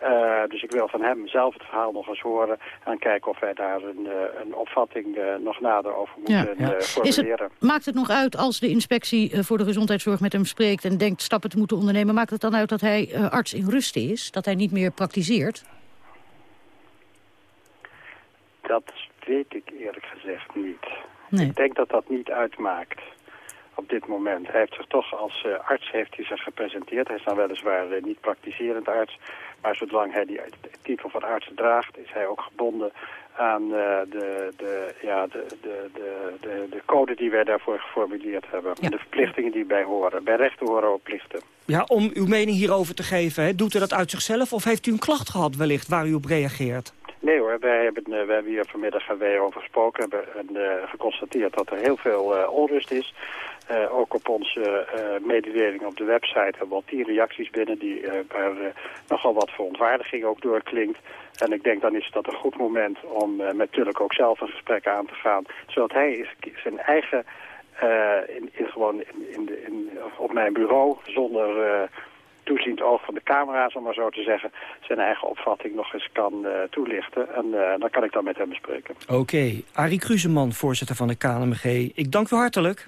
Uh, dus ik wil van hem zelf het verhaal nog eens horen... en kijken of wij daar een, uh, een opvatting uh, nog nader over moeten ja, ja. formuleren. Het, maakt het nog uit als de inspectie voor de gezondheidszorg met hem spreekt... en denkt stappen te moeten ondernemen? Maakt het dan uit dat hij arts in rust is? Dat hij niet meer praktiseert? Dat weet ik eerlijk gezegd niet. Nee. Ik denk dat dat niet uitmaakt op dit moment. Hij heeft zich toch als uh, arts heeft hij zich gepresenteerd. Hij is dan weliswaar uh, niet praktiserend arts. Maar zolang hij die titel van arts draagt, is hij ook gebonden aan uh, de, de, ja, de, de, de, de, de code die wij daarvoor geformuleerd hebben. Ja. De verplichtingen die bij horen. Bij rechten horen ook plichten. Ja, om uw mening hierover te geven, hè, doet u dat uit zichzelf of heeft u een klacht gehad wellicht waar u op reageert? Nee hoor, wij hebben, wij hebben hier vanmiddag over gesproken hebben en uh, geconstateerd dat er heel veel uh, onrust is. Uh, ook op onze uh, mededeling op de website hebben we al tien reacties binnen die uh, waar nogal wat verontwaardiging ook doorklinkt. En ik denk dan is dat een goed moment om met Tulk ook zelf een gesprek aan te gaan. Zodat hij zijn eigen, in, in, gewoon in, de, in, op mijn bureau, zonder toeziend oog van de camera's, om maar zo te zeggen, zijn eigen opvatting nog eens kan toelichten. En dan kan ik dan met hem bespreken. Oké, okay. Arie Kruseman, voorzitter van de KNMG. Ik dank u hartelijk.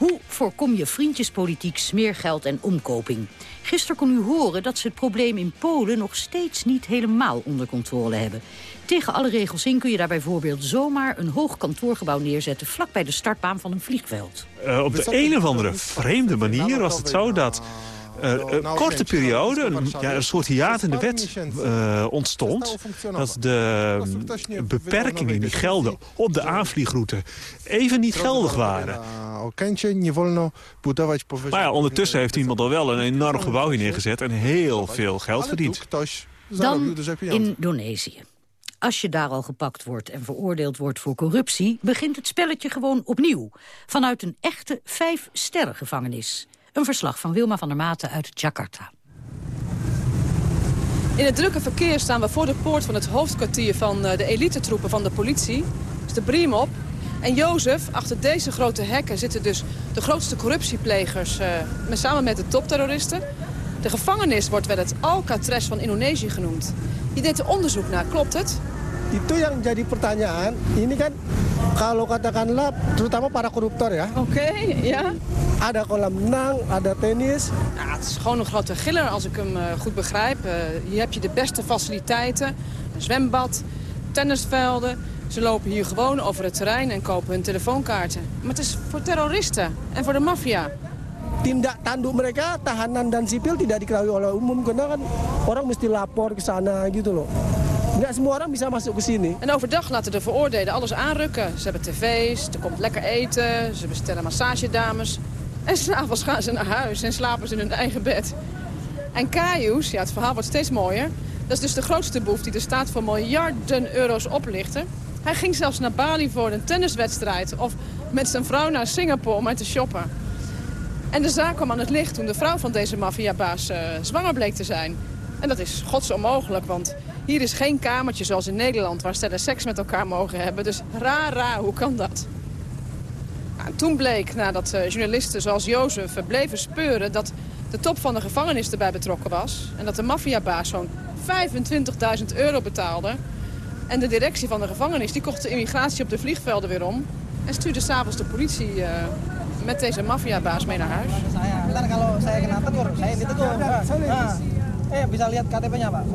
Hoe voorkom je vriendjespolitiek, smeergeld en omkoping? Gisteren kon u horen dat ze het probleem in Polen nog steeds niet helemaal onder controle hebben. Tegen alle regels in kun je daar bijvoorbeeld zomaar een hoog kantoorgebouw neerzetten... vlak bij de startbaan van een vliegveld. Uh, op de een of andere vreemde manier was het zo dat uh, een korte periode, een, ja, een soort hiaat in de wet uh, ontstond. Dat de beperkingen die gelden op de aanvliegroute even niet geldig waren. Maar ja, ondertussen heeft iemand al wel een enorm gebouw hier neergezet en heel veel geld verdiend. Dan Indonesië. Als je daar al gepakt wordt en veroordeeld wordt voor corruptie... begint het spelletje gewoon opnieuw. Vanuit een echte vijf-sterren gevangenis. Een verslag van Wilma van der Maten uit Jakarta. In het drukke verkeer staan we voor de poort van het hoofdkwartier van de elitetroepen van de politie. is de Briem op. En Jozef, achter deze grote hekken zitten dus de grootste corruptieplegers... Uh, samen met de topterroristen. De gevangenis wordt wel het Alcatraz van Indonesië genoemd. Je deed er onderzoek naar, klopt het? Itu yang jadi pertanyaan. Ini kan kalau katakanlah terutama para koruptor ya. Oké, okay, ja. Ada kolam renang, ada tennis. Ja, het is gewoon een grote giller als ik hem uh, goed begrijp. Uh, hier heb je de beste faciliteiten. Een zwembad, tennisvelden. Ze lopen hier gewoon over het terrein en kopen hun telefoonkaarten. Maar het is voor terroristen en voor de maffia. Tindak tanduk mereka, tahanan dan sipil tidak diketahui oleh umum. Karena kan orang mesti lapor ke sana gitu loh. Semua orang. En overdag laten de veroordeelden alles aanrukken. Ze hebben tv's, er komt lekker eten, ze bestellen massagedames. En s'avonds gaan ze naar huis en slapen ze in hun eigen bed. En Caius, ja, het verhaal wordt steeds mooier... dat is dus de grootste boef die de staat voor miljarden euro's oplichten. Hij ging zelfs naar Bali voor een tenniswedstrijd... of met zijn vrouw naar Singapore om uit te shoppen. En de zaak kwam aan het licht toen de vrouw van deze maffiabaas uh, zwanger bleek te zijn. En dat is gods onmogelijk, want hier is geen kamertje zoals in Nederland... waar stellen seks met elkaar mogen hebben. Dus raar, raar, hoe kan dat? Toen bleek, nadat uh, journalisten zoals Jozef bleven speuren... dat de top van de gevangenis erbij betrokken was... en dat de maffiabaas zo'n 25.000 euro betaalde... en de directie van de gevangenis die kocht de immigratie op de vliegvelden weer om... en stuurde s'avonds de politie uh, met deze maffiabaas mee naar huis.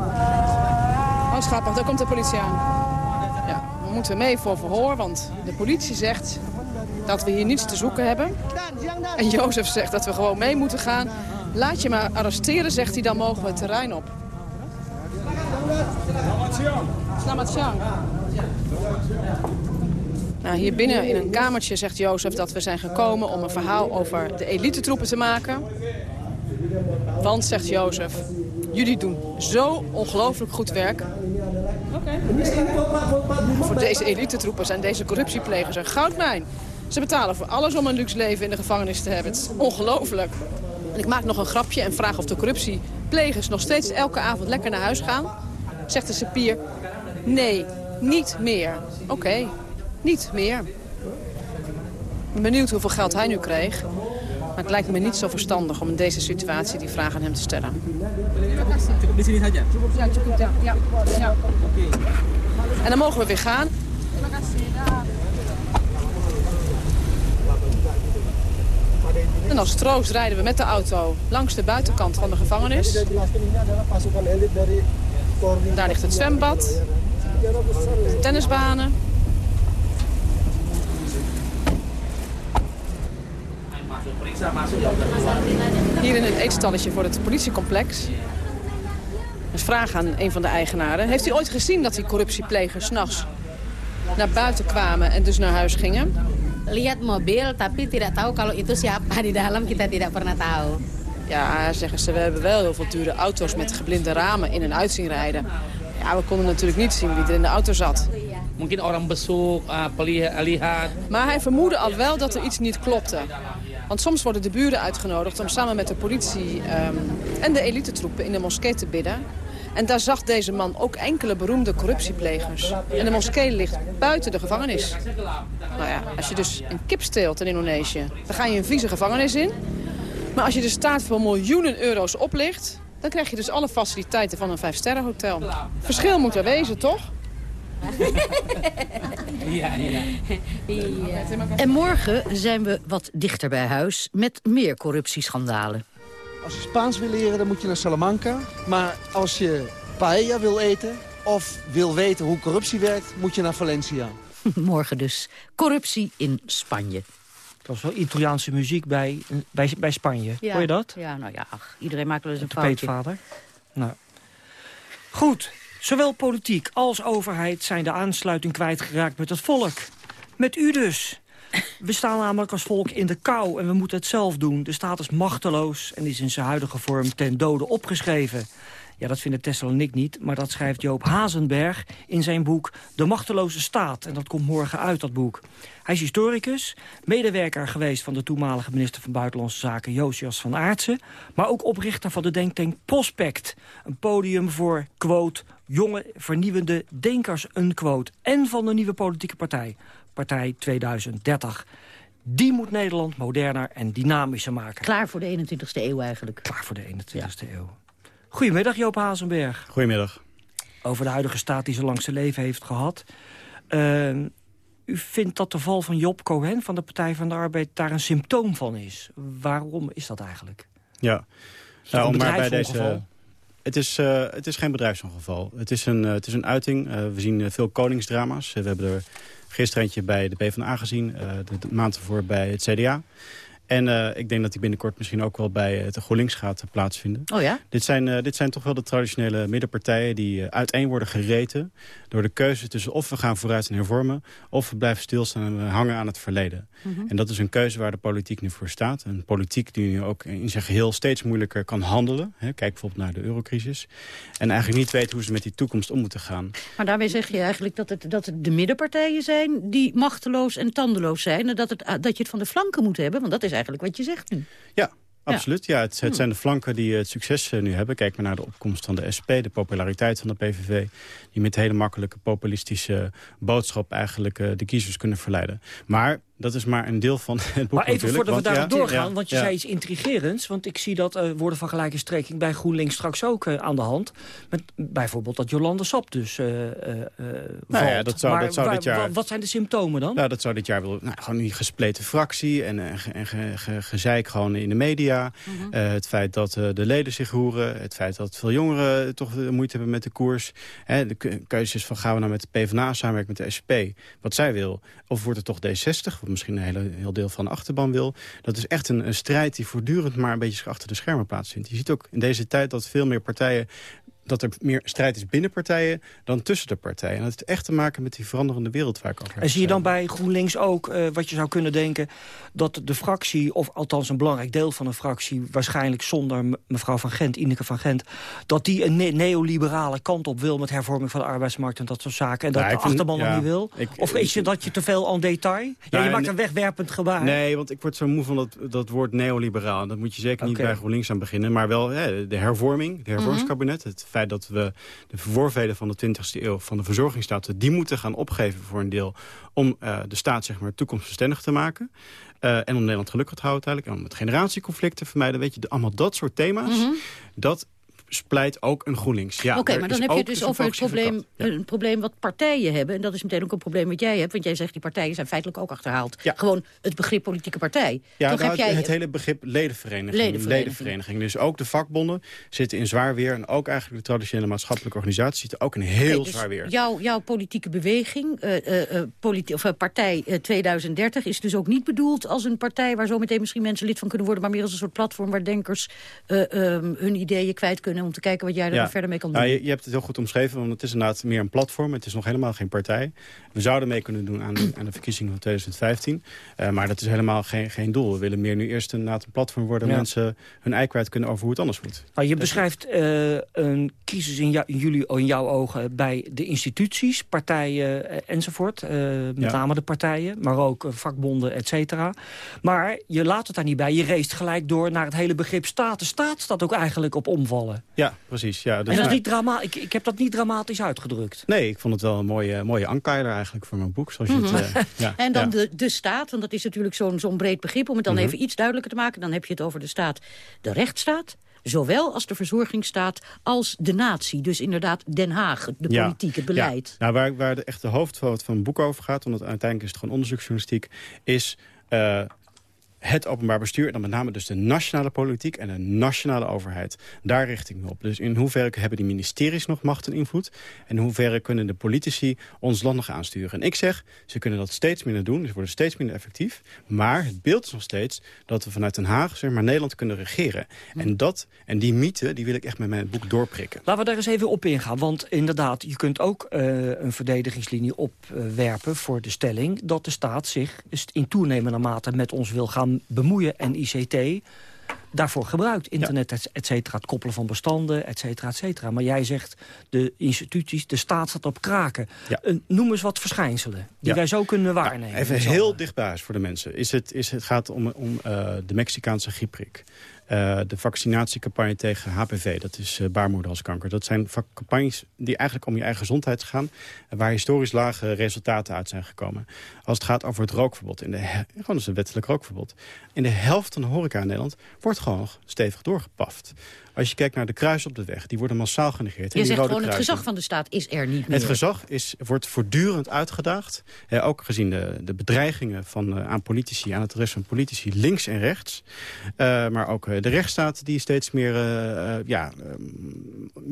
Eh. Oh, schattig, daar komt de politie aan. Ja, we moeten mee voor verhoor, want de politie zegt dat we hier niets te zoeken hebben. En Jozef zegt dat we gewoon mee moeten gaan. Laat je maar arresteren, zegt hij, dan mogen we het terrein op. Nou, hier binnen in een kamertje zegt Jozef dat we zijn gekomen om een verhaal over de elitetroepen te maken. Want, zegt Jozef, jullie doen zo ongelooflijk goed werk. Okay. Voor deze elitetroepen zijn deze corruptieplegers een goudmijn. Ze betalen voor alles om een luxe leven in de gevangenis te hebben. Het is ongelooflijk. En ik maak nog een grapje en vraag of de corruptieplegers nog steeds elke avond lekker naar huis gaan. Zegt de cipier, nee, niet meer. Oké, niet meer. Benieuwd hoeveel geld hij nu kreeg. Maar het lijkt me niet zo verstandig om in deze situatie die vraag aan hem te stellen. Cukup di sini saja? Ja, cukup. Ja, ja. ja. En dan mogen we weer gaan. En als troost rijden we met de auto langs de buitenkant van de gevangenis. Daar ligt het zwembad, de tennisbanen. Hier in het eetstalletje voor het politiecomplex. Dus vraag aan een van de eigenaren. Heeft u ooit gezien dat die corruptieplegers s'nachts naar buiten kwamen en dus naar huis gingen? Lihat mobil, tapi tidak tahu kalau itu siapa di dalam kita tidak pernah tahu. Ja, zeggen ze, we hebben wel heel veel dure auto's met geblinde ramen in en uit zien rijden. Ja, we konden natuurlijk niet zien wie er in de auto zat. Mungkin orang bezoek, lihat. Maar hij vermoedde al wel dat er iets niet klopte. Want soms worden de buren uitgenodigd om samen met de politie um, en de elitetroepen in de moskee te bidden. En daar zag deze man ook enkele beroemde corruptieplegers. En de moskee ligt buiten de gevangenis. Nou ja, als je dus een kip steelt in Indonesië, dan ga je een vieze gevangenis in. Maar als je de staat voor miljoenen euro's oplicht... dan krijg je dus alle faciliteiten van een vijfsterrenhotel. Verschil moet er wezen, toch? Ja, ja. En morgen zijn we wat dichter bij huis met meer corruptieschandalen. Als je Spaans wil leren, dan moet je naar Salamanca. Maar als je paella wil eten of wil weten hoe corruptie werkt, moet je naar Valencia. Morgen dus corruptie in Spanje. Het was wel Italiaanse muziek bij, bij, bij Spanje. Hoor je dat? Ja, nou ja, ach, iedereen maakt wel eens een De foutje. peetvader. Nou. Goed, zowel politiek als overheid zijn de aansluiting kwijtgeraakt met het volk. Met u dus. We staan namelijk als volk in de kou en we moeten het zelf doen. De staat is machteloos en is in zijn huidige vorm ten dode opgeschreven. Ja, dat vindt Thessalonik niet, maar dat schrijft Joop Hazenberg in zijn boek De Machteloze Staat. En dat komt morgen uit, dat boek. Hij is historicus, medewerker geweest van de toenmalige minister van Buitenlandse Zaken Josias van Aartsen, maar ook oprichter van de denktank Prospect. Een podium voor, quote, jonge vernieuwende denkers, unquote. En van de nieuwe politieke partij, Partij 2030. Die moet Nederland moderner en dynamischer maken. Klaar voor de 21ste eeuw eigenlijk. Klaar voor de 21ste eeuw. Goedemiddag Joop Hazenberg. Goedemiddag. Over de huidige staat die zijn langste leven heeft gehad. Uh, u vindt dat de val van Job Cohen van de Partij van de Arbeid daar een symptoom van is. Waarom is dat eigenlijk? Ja, Is dat nou, maar bij deze. Het is, eh, het is geen bedrijfsongeval. Het is een, eh, het is een uiting. Eh, we zien veel koningsdrama's. We hebben er gisteren eentje bij de PvdA gezien. de, de maand ervoor bij het CDA. En eh, ik denk dat die binnenkort misschien ook wel bij het GroenLinks gaat eh, plaatsvinden. Oh ja? Dit zijn, eh, dit zijn toch wel de traditionele middenpartijen die eh, uiteen worden gereten... door de keuze tussen of we gaan vooruit en hervormen... of we blijven stilstaan en we hangen aan het verleden. Mhm. En dat is een keuze waar de politiek nu voor staat. Een politiek die nu ook in zijn geheel steeds moeilijker kan handelen. Hè, kijk bijvoorbeeld naar de eurocrisis. En eigenlijk niet weet hoe ze met die toekomst om moeten gaan. Maar daarmee zeg je eigenlijk dat het, dat het de middenpartijen zijn... die machteloos en tandeloos zijn. En dat, het, dat je het van de flanken moet hebben. Want dat is eigenlijk wat je zegt nu. Ja, absoluut. Ja, het, het Hmm. zijn de flanken die het succes eh, nu hebben. Kijk maar naar de opkomst van de SP, de populariteit van de PVV... die met hele makkelijke populistische boodschap eigenlijk eh, de kiezers kunnen verleiden. Maar dat is maar een deel van het boek Maar even voordat we daar ja, doorgaan, want je ja. zei iets intrigerends. Want ik zie dat eh, woorden van gelijke streking bij GroenLinks straks ook eh, aan de hand. Met bijvoorbeeld dat Jolande Sap dus eh, Nou ja, dat zou- maar dat zou waar- dit jaar- wa- wat zijn de symptomen dan? Nou, dat zou dit jaar wel... Nou, gewoon die gespleten fractie en, en ge- ge- gezeik gewoon in de media. Mhm. Het feit dat de leden zich roeren. Het feit dat veel jongeren toch moeite hebben met de koers. Hè, de ke- keuze is van gaan we nou met de PvdA samenwerken met de SP. Wat zij wil. Of wordt het toch D60, misschien een hele, heel deel van de achterban wil. Dat is echt een strijd die voortdurend maar een beetje achter de schermen plaatsvindt. Je ziet ook in deze tijd dat veel meer partijen dat er meer strijd is binnen partijen dan tussen de partijen. En dat heeft echt te maken met die veranderende wereld waar ik over En zie je dan bij GroenLinks ook eh, wat je zou kunnen denken... dat de fractie, of althans een belangrijk deel van een fractie... waarschijnlijk zonder me- mevrouw van Gent, Ineke van Gent... dat die een ne- neoliberale kant op wil met hervorming van de arbeidsmarkt... en dat soort zaken, en dat Nou, de vind- achterban ja, dat niet wil? ik- of is je dat je te veel aan detail? Ja, je Nou, maakt nee- een wegwerpend gebaar. Nee, want ik word zo moe van dat, dat woord neoliberaal. Dat moet je zeker niet bij GroenLinks aan beginnen. Maar wel hè, de hervorming, de hervormingskabinet. Het feit dat we de verworvenheden van de 20e eeuw... van de verzorgingsstaat, die moeten gaan opgeven voor een deel... om eh, de staat zeg maar, toekomstbestendig te maken. Eh, en om Nederland gelukkig te houden uiteindelijk. En om het generatieconflict te vermijden. Weet je, de- allemaal dat soort thema's. Mhm. Dat splijt ook een GroenLinks. Ja, Oké, maar dan heb je het dus een over het probleem. Ja. een probleem wat partijen hebben. En dat is meteen ook een probleem wat jij hebt. Want jij zegt die partijen zijn feitelijk ook achterhaald. Gewoon het begrip politieke partij. Ja, Toch nou, heb jij... het hele begrip ledenvereniging. Ledenvereniging. ledenvereniging. Dus ook de vakbonden zitten in zwaar weer. En ook eigenlijk de traditionele maatschappelijke organisaties zitten ook in heel dus zwaar weer. Jouw, jouw politieke beweging, politi- of, partij eh, 2030, is dus ook niet bedoeld als een partij... waar zo meteen misschien mensen lid van kunnen worden... maar meer als een soort platform waar denkers eh, ehm, hun ideeën kwijt kunnen... om te kijken wat jij er verder mee kan doen. Nou, je, je hebt het heel goed omschreven, want het is inderdaad meer een platform. Het is nog helemaal geen partij. We zouden mee kunnen doen aan de, aan de verkiezingen van 2015. Eh, maar dat is helemaal geen, geen doel. We willen meer nu eerst inderdaad een platform worden... waar Ja. mensen hun ei kwijt kunnen over hoe het anders moet. Nou, je beschrijft eh, een crisis in, jou- in jullie, in jouw ogen bij de instituties, partijen eh, enzovoort. eh, met Ja. name de partijen, maar ook vakbonden, et cetera. Maar je laat het daar niet bij. Je race gelijk door naar het hele begrip staat. De staat staat ook eigenlijk op omvallen. Ja, precies. Ja, dus en dat is niet drama ik, ik heb dat niet dramatisch uitgedrukt. Nee, ik vond het wel een mooie, mooie ankeiler eigenlijk voor mijn boek. Zoals je Mhm. het, eh, ja, En dan ja. de, de staat, want dat is natuurlijk zo'n zo'n breed begrip... om het dan Mhm. even iets duidelijker te maken. Dan heb je het over de staat, de rechtsstaat... zowel als de verzorgingsstaat als de natie. Dus inderdaad Den Haag, de Ja, politiek, het beleid. Ja. Nou, waar, waar de echte hoofd van het van het boek over gaat... want het, uiteindelijk is het gewoon onderzoeksjournalistiek... is eh, het openbaar bestuur... en dan met name dus de nationale politiek en de nationale overheid. Daar richt ik me op. Dus in hoeverre hebben die ministeries nog macht en invloed... en in hoeverre kunnen de politici ons land nog aansturen. En ik zeg, ze kunnen dat steeds minder doen, ze worden steeds minder effectief. Maar het beeld is nog steeds dat we vanuit Den Haag zeg maar, Nederland kunnen regeren. En, dat, en die mythe die wil ik echt met mijn boek doorprikken. Laten we daar eens even op ingaan. Want inderdaad, je kunt ook eh, een verdedigingslinie opwerpen voor de stelling... dat de staat zich in toenemende mate met ons wil gaan bemoeien en ICT daarvoor gebruikt. Internet, et cetera, het koppelen van bestanden, et cetera, et cetera. Maar jij zegt, de instituties, de staat staat op kraken. Ja. noem eens wat verschijnselen die wij zo kunnen waarnemen. even heel dichtbij voor de mensen. Is het, is het gaat om, om uh, de Mexicaanse grieprik. Uh, de vaccinatiecampagne tegen HPV, dat is uh, baarmoederhalskanker. Dat zijn campagnes die eigenlijk om je eigen gezondheid gaan... waar historisch lage resultaten uit zijn gekomen. Als het gaat over het rookverbod, in de, gewoon is een wettelijk rookverbod... in de helft van de horeca in Nederland wordt gewoon stevig doorgepaft. Als je kijkt naar de kruis op de weg, die worden massaal genegeerd. Je zegt gewoon het gezag van de staat is er niet meer. Het gezag is, wordt voortdurend uitgedaagd. Eh, ook gezien de, de bedreigingen van, uh, aan politici, aan het rest van politici links en rechts. Maar ook de rechtsstaat die steeds meer, ja,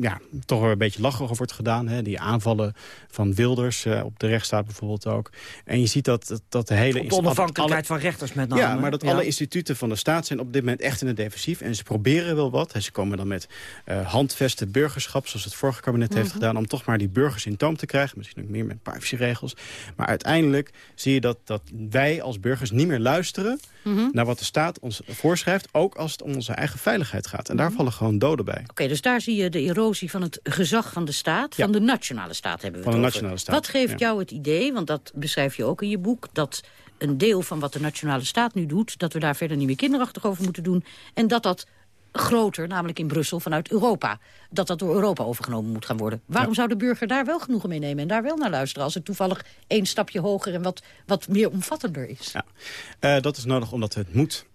ja, toch een beetje lacherig wordt gedaan. Hè. Die aanvallen van Wilders op de rechtsstaat bijvoorbeeld ook. En je ziet dat, dat de hele... Op de onafhankelijkheid van rechters met name. Ja, maar dat alle instituten van de staat zijn op dit moment echt in het defensief. En ze proberen wel wat. Ze komen dan met handvesten burgerschap... zoals het vorige kabinet heeft mhm. gedaan... om toch maar die burgers in toom te krijgen. Misschien ook meer met privacyregels. Maar uiteindelijk zie je dat, dat wij als burgers niet meer luisteren... Mhm. naar wat de staat ons voorschrijft. Ook als het om onze eigen veiligheid gaat. En daar mhm. vallen gewoon doden bij. Oké, dus daar zie je de erosie van het gezag van de staat. Van de nationale staat hebben we van het de nationale staat. Wat geeft jou het idee, want dat beschrijf je ook in je boek... dat een deel van wat de nationale staat nu doet... dat we daar verder niet meer kinderachtig over moeten doen... en dat dat groter, namelijk in Brussel, vanuit Europa. Dat dat door Europa overgenomen moet gaan worden. Waarom zou de burger daar wel genoegen mee nemen en daar wel naar luisteren... als het toevallig één stapje hoger en wat, wat meer omvattender is? Ja. Uh, dat is nodig omdat het moet.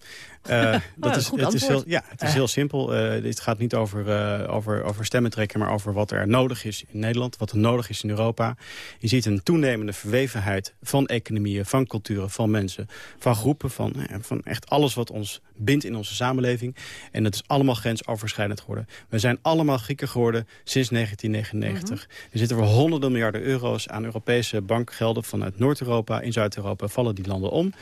Uh, dat is, het is heel, ja, het is heel simpel. Uh, dit gaat niet over, uh, over, over stemmen trekken, maar over wat er nodig is in Nederland. Wat er nodig is in Europa. Je ziet een toenemende verwevenheid van economieën, van culturen, van mensen. Van groepen, van, van echt alles wat ons bindt in onze samenleving. En dat is allemaal grensoverschrijdend geworden. We zijn allemaal Grieken geworden sinds 1999. Mhm. Er zitten voor honderden miljarden euro's aan Europese bankgelden vanuit Noord-Europa. In Zuid-Europa vallen die landen om.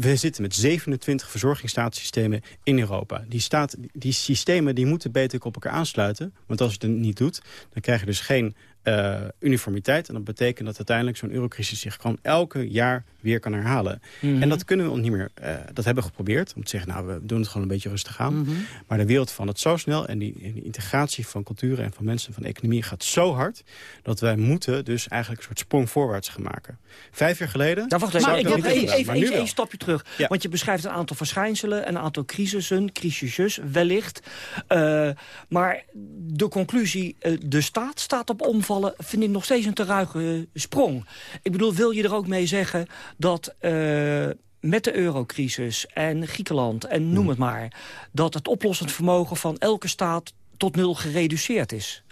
We zitten met 27 verzorgingsstaatssystemen in Europa. Die, staat, die systemen die moeten beter op elkaar aansluiten. Want als je het niet doet, dan krijg je dus geen uh, uniformiteit. En dat betekent dat uiteindelijk zo'n eurocrisis zich gewoon elke jaar weer kan herhalen. Mhm. En dat kunnen we niet meer, uh, dat hebben we geprobeerd. Om te zeggen, nou, we doen het gewoon een beetje rustig aan. Mhm. Maar de wereld van het zo snel en die, die, integratie van culturen en van mensen, van de economie gaat zo hard. Dat wij moeten dus eigenlijk een soort sprong voorwaarts gaan maken. Vijf jaar geleden... Nou, wacht even, ik heb even, even, even een stapje terug. Want je beschrijft een aantal verschijnselen, een aantal crisissen, crisisjes, wellicht. Uh, maar de conclusie, de staat staat op omval vind ik nog steeds een te ruige sprong. Ik bedoel, wil je er ook mee zeggen dat... Uh, met de eurocrisis en Griekenland en noem hmm. het maar... dat het oplossend vermogen van elke staat tot nul gereduceerd is.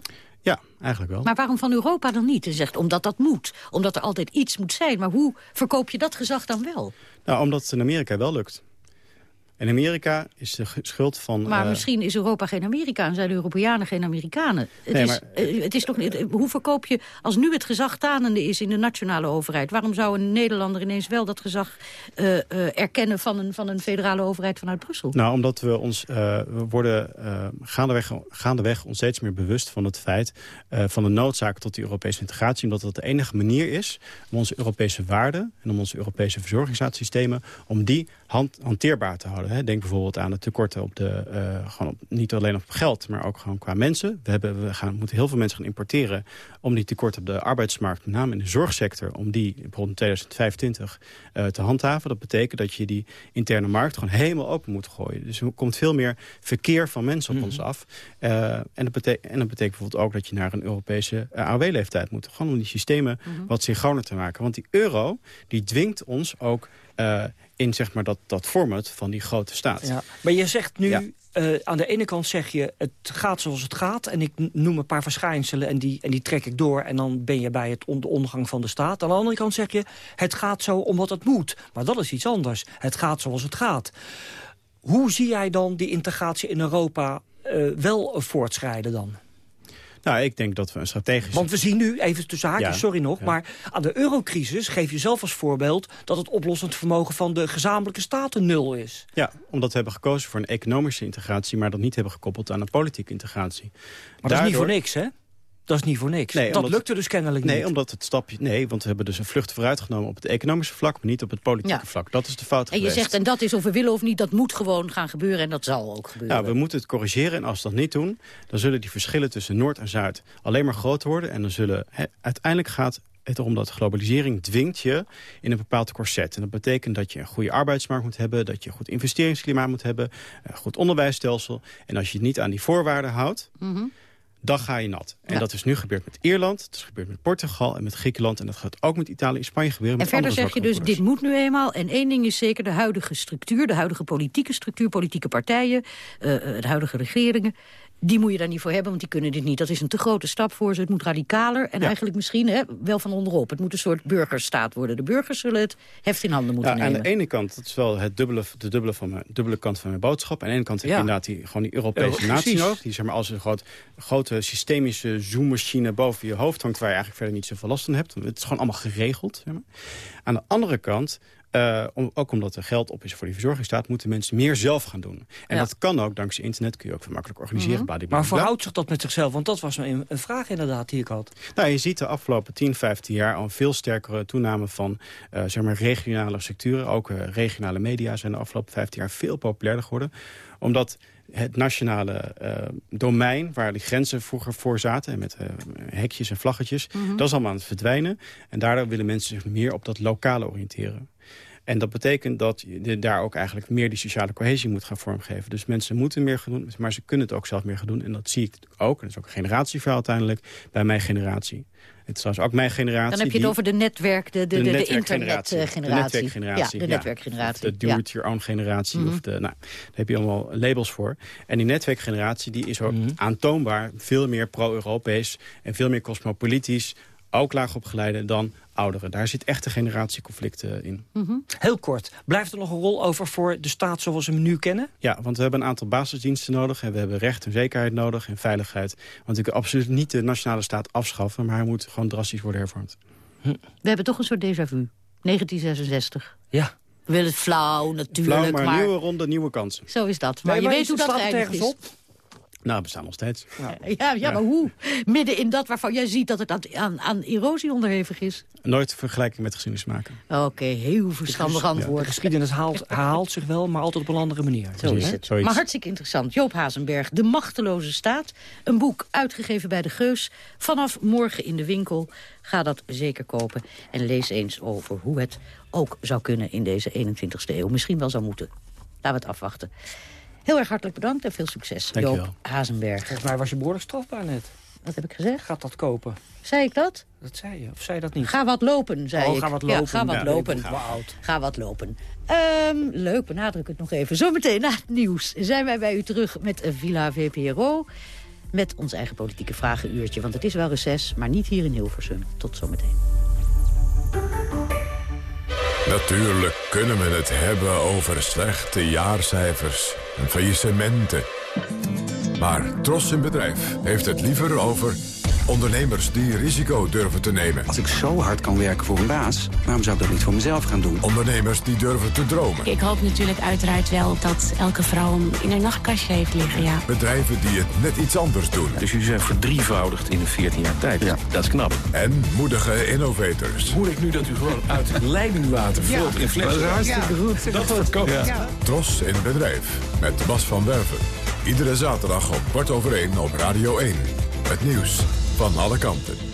Ja, eigenlijk wel. Maar waarom van Europa dan niet? Je zegt omdat dat moet. Omdat er altijd iets moet zijn. Maar hoe verkoop je dat gezag dan wel? Nou, omdat het in Amerika wel lukt. In Amerika is de schuld van... Maar uh, misschien is Europa geen Amerika en zijn de Europeanen geen Amerikanen. Het, nee, is, maar, uh, het is toch niet... Hoe verkoop je, als nu het gezag tanende is in de nationale overheid... waarom zou een Nederlander ineens wel dat gezag uh, erkennen... Van een, van een federale overheid vanuit Brussel? Nou, omdat we ons we worden gaandeweg, gaandeweg ons steeds meer bewust van het feit... van de noodzaak tot die Europese integratie. Omdat dat de enige manier is om onze Europese waarden... en om onze Europese verzorgingssystemen... om die hand, hanteerbaar te houden. Hè. Denk bijvoorbeeld aan de tekorten op de, uh, gewoon op, niet alleen op geld, maar ook gewoon qua mensen. We, hebben, we gaan, moeten heel veel mensen gaan importeren om die tekorten op de arbeidsmarkt, met name in de zorgsector, om die bijvoorbeeld in 2025 uh, te handhaven. Dat betekent dat je die interne markt gewoon helemaal open moet gooien. Dus er komt veel meer verkeer van mensen op mm ons af. Uh, en, dat betekent, en dat betekent bijvoorbeeld ook dat je naar een Europese AOW-leeftijd moet. Gewoon om die systemen mm -hmm. wat synchroner te maken. Want die euro, die dwingt ons ook... Uh, in zeg maar, dat, dat format van die grote staat. Ja. Maar je zegt nu, eh, aan de ene kant zeg je, het gaat zoals het gaat... en ik noem een paar verschijnselen en die, en die trek ik door... en dan ben je bij het on de ondergang van de staat. Aan de andere kant zeg je, het gaat zo omdat het moet. Maar dat is iets anders. Het gaat zoals het gaat. Hoe zie jij dan die integratie in Europa uh, wel voortschrijden dan? Nou, ik denk dat we een strategisch... Want we zien nu, even tussen haakjes, sorry nog... maar aan de eurocrisis geef je zelf als voorbeeld... dat het oplossend vermogen van de gezamenlijke staten nul is. Ja, omdat we hebben gekozen voor een economische integratie... maar dat niet hebben gekoppeld aan een politieke integratie. Maar dat is niet voor niks, hè? Dat is niet voor niks. Nee, dat lukte dus kennelijk nee, niet. Omdat het stapje, nee, want we hebben dus een vlucht vooruit genomen op het economische vlak... maar niet op het politieke vlak. Dat is de fout En je zegt, en dat is of we willen of niet, dat moet gewoon gaan gebeuren... en dat zal ook gebeuren. Nou, we moeten het corrigeren en als we dat niet doen... dan zullen die verschillen tussen Noord en Zuid alleen maar groter worden... en dan zullen, uiteindelijk gaat het erom dat globalisering dwingt je in een bepaald corset. En dat betekent dat je een goede arbeidsmarkt moet hebben... dat je een goed investeringsklimaat moet hebben, een goed onderwijsstelsel. En als je het niet aan die voorwaarden houdt... Mhm dan ga je nat. En dat is nu gebeurd met Ierland, het is gebeurd met Portugal en met Griekenland... en dat gaat ook met Italië en Spanje gebeuren. En verder zeg je dus, dit moet nu eenmaal. En één ding is zeker, de huidige structuur, de huidige politieke structuur... politieke partijen, uh, de huidige regeringen die moet je daar niet voor hebben, want die kunnen dit niet. Dat is een te grote stap voor ze. Het moet radicaler en eigenlijk misschien hè, wel van onderop. Het moet een soort burgerstaat worden. De burgers zullen het heft in handen moeten ja, nemen. Aan de ene kant, dat is wel het dubbele, de dubbele, van mijn, dubbele kant van mijn boodschap. Aan de ene kant heb je inderdaad die, gewoon die Europese natie nodig. Die zeg maar, als een groot, grote systemische zoommachine boven je hoofd hangt... waar je eigenlijk verder niet zoveel last van hebt. Het is gewoon allemaal geregeld. Zeg maar. Aan de andere kant uh, om, ook omdat er geld op is voor die verzorgingsstaat... moeten mensen meer zelf gaan doen. En dat kan ook, dankzij internet kun je ook makkelijk organiseren. Mm Maar verhoudt zich dat met zichzelf? Want dat was een, een, vraag inderdaad die ik had. Nou, je ziet de afgelopen 10, 15 jaar al een veel sterkere toename van uh, zeg maar regionale structuren. Ook uh, regionale media zijn de afgelopen 15 jaar veel populairder geworden. Omdat het nationale uh, domein, waar die grenzen vroeger voor zaten... met uh, hekjes en vlaggetjes, mm -hmm. dat is allemaal aan het verdwijnen. En daardoor willen mensen zich meer op dat lokale oriënteren. En dat betekent dat je daar ook eigenlijk meer die sociale cohesie moet gaan vormgeven. Dus mensen moeten meer gaan doen, maar ze kunnen het ook zelf meer gaan doen. En dat zie ik ook, en dat is ook een generatieverhaal uiteindelijk, bij mijn generatie. Het is trouwens ook mijn generatie. Dan heb je het over de netwerk, de, de, de, de internetgeneratie. De netwerkgeneratie. Ja, de netwerkgeneratie. de do-it-your-own generatie. Of de, nou, daar heb je allemaal labels voor. En die netwerkgeneratie die is ook -hmm. aantoonbaar veel meer pro-Europees... en veel meer cosmopolitisch, ook laag opgeleide dan ouderen. Daar zit echte generatieconflicten in. Mm -hmm. Heel kort. Blijft er nog een rol over voor de staat zoals we hem nu kennen? Ja, want we hebben een aantal basisdiensten nodig. En we hebben recht en zekerheid nodig en veiligheid. Want ik wil absoluut niet de nationale staat afschaffen... maar hij moet gewoon drastisch worden hervormd. Hm. We hebben toch een soort déjà vu. 1966. Ja. We willen het flauw, natuurlijk. Flauw, maar, maar... nieuwe ronde, nieuwe kansen. Zo is dat. Maar, nee, maar je weet hoe dat eindigt is. Nou, we bestaan nog steeds. Ja, ja, ja, maar hoe? Midden in dat waarvan jij ziet dat het aan, aan, aan erosie onderhevig is. Nooit vergelijking met geschiedenis maken. Oké, okay, heel verstandig ja, antwoord. de geschiedenis haalt, herhaalt zich wel, maar altijd op een andere manier. Zo is het. Maar hartstikke interessant. Joop Hazenberg, De Machteloze Staat. Een boek uitgegeven bij De Geus. Vanaf morgen in de winkel. Ga dat zeker kopen. En lees eens over hoe het ook zou kunnen in deze 21ste eeuw. Misschien wel zou moeten. Laten we het afwachten. Heel erg hartelijk bedankt en veel succes, Dank Joop Hazenberg. Volgens mij was je behoorlijk strafbaar net. Wat heb ik gezegd? Gaat dat kopen. Zei ik dat? Dat zei je, of zei je dat niet? Ga wat lopen, zei oh, ik. ga wat lopen. Ja, ga wat ja, lopen. Ga oud. Ga wat lopen. Um, leuk, benadruk het nog even. Zometeen na het nieuws zijn wij bij u terug met Villa VPRO. Met ons eigen politieke vragenuurtje. Want het is wel reces, maar niet hier in Hilversum. Tot zometeen. Natuurlijk kunnen we het hebben over slechte jaarcijfers en faillissementen. Maar Tros in Bedrijf heeft het liever over ondernemers die risico durven te nemen. Als ik zo hard kan werken voor een baas, waarom zou ik dat niet voor mezelf gaan doen? Ondernemers die durven te dromen. Ik hoop natuurlijk uiteraard wel dat elke vrouw hem in haar nachtkastje heeft liggen, ja. Bedrijven die het net iets anders doen. Dus jullie zijn verdrievoudigd in een 14 jaar tijd. Ja. Dat is knap. En moedige innovators. Hoor ik nu dat u gewoon uit leidingwater vloot in flessen? Dat is hartstikke goed. Dat wordt komen. Ja. Tros in Bedrijf met Bas van Werven. Iedere zaterdag om kwart over één op Radio 1. Het nieuws van alle kanten.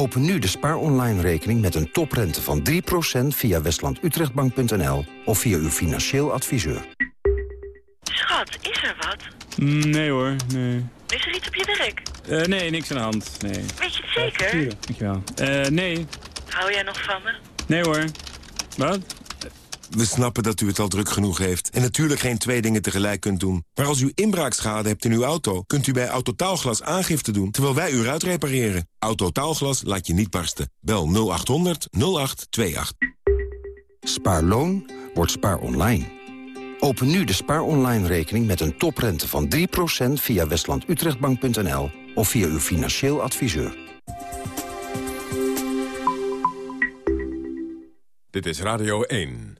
Open nu de Spaar Online rekening met een toprente van 3% via westlandutrechtbank.nl of via uw financieel adviseur. Schat, is er wat? Nee hoor, nee. Is er iets op je werk? Uh, nee, niks aan de hand, nee. Weet je het zeker? Ja, dankjewel. Uh, nee. Hou jij nog van me? Nee hoor. Wat? We snappen dat u het al druk genoeg heeft en natuurlijk geen twee dingen tegelijk kunt doen. Maar als u inbraakschade hebt in uw auto, kunt u bij Autotaalglas aangifte doen terwijl wij u eruit repareren. Autotaalglas laat je niet barsten. Bel 0800 0828. Spaarloon wordt spaar online. Open nu de spaar online rekening met een toprente van 3% via westlandutrechtbank.nl of via uw financieel adviseur. Dit is Radio 1.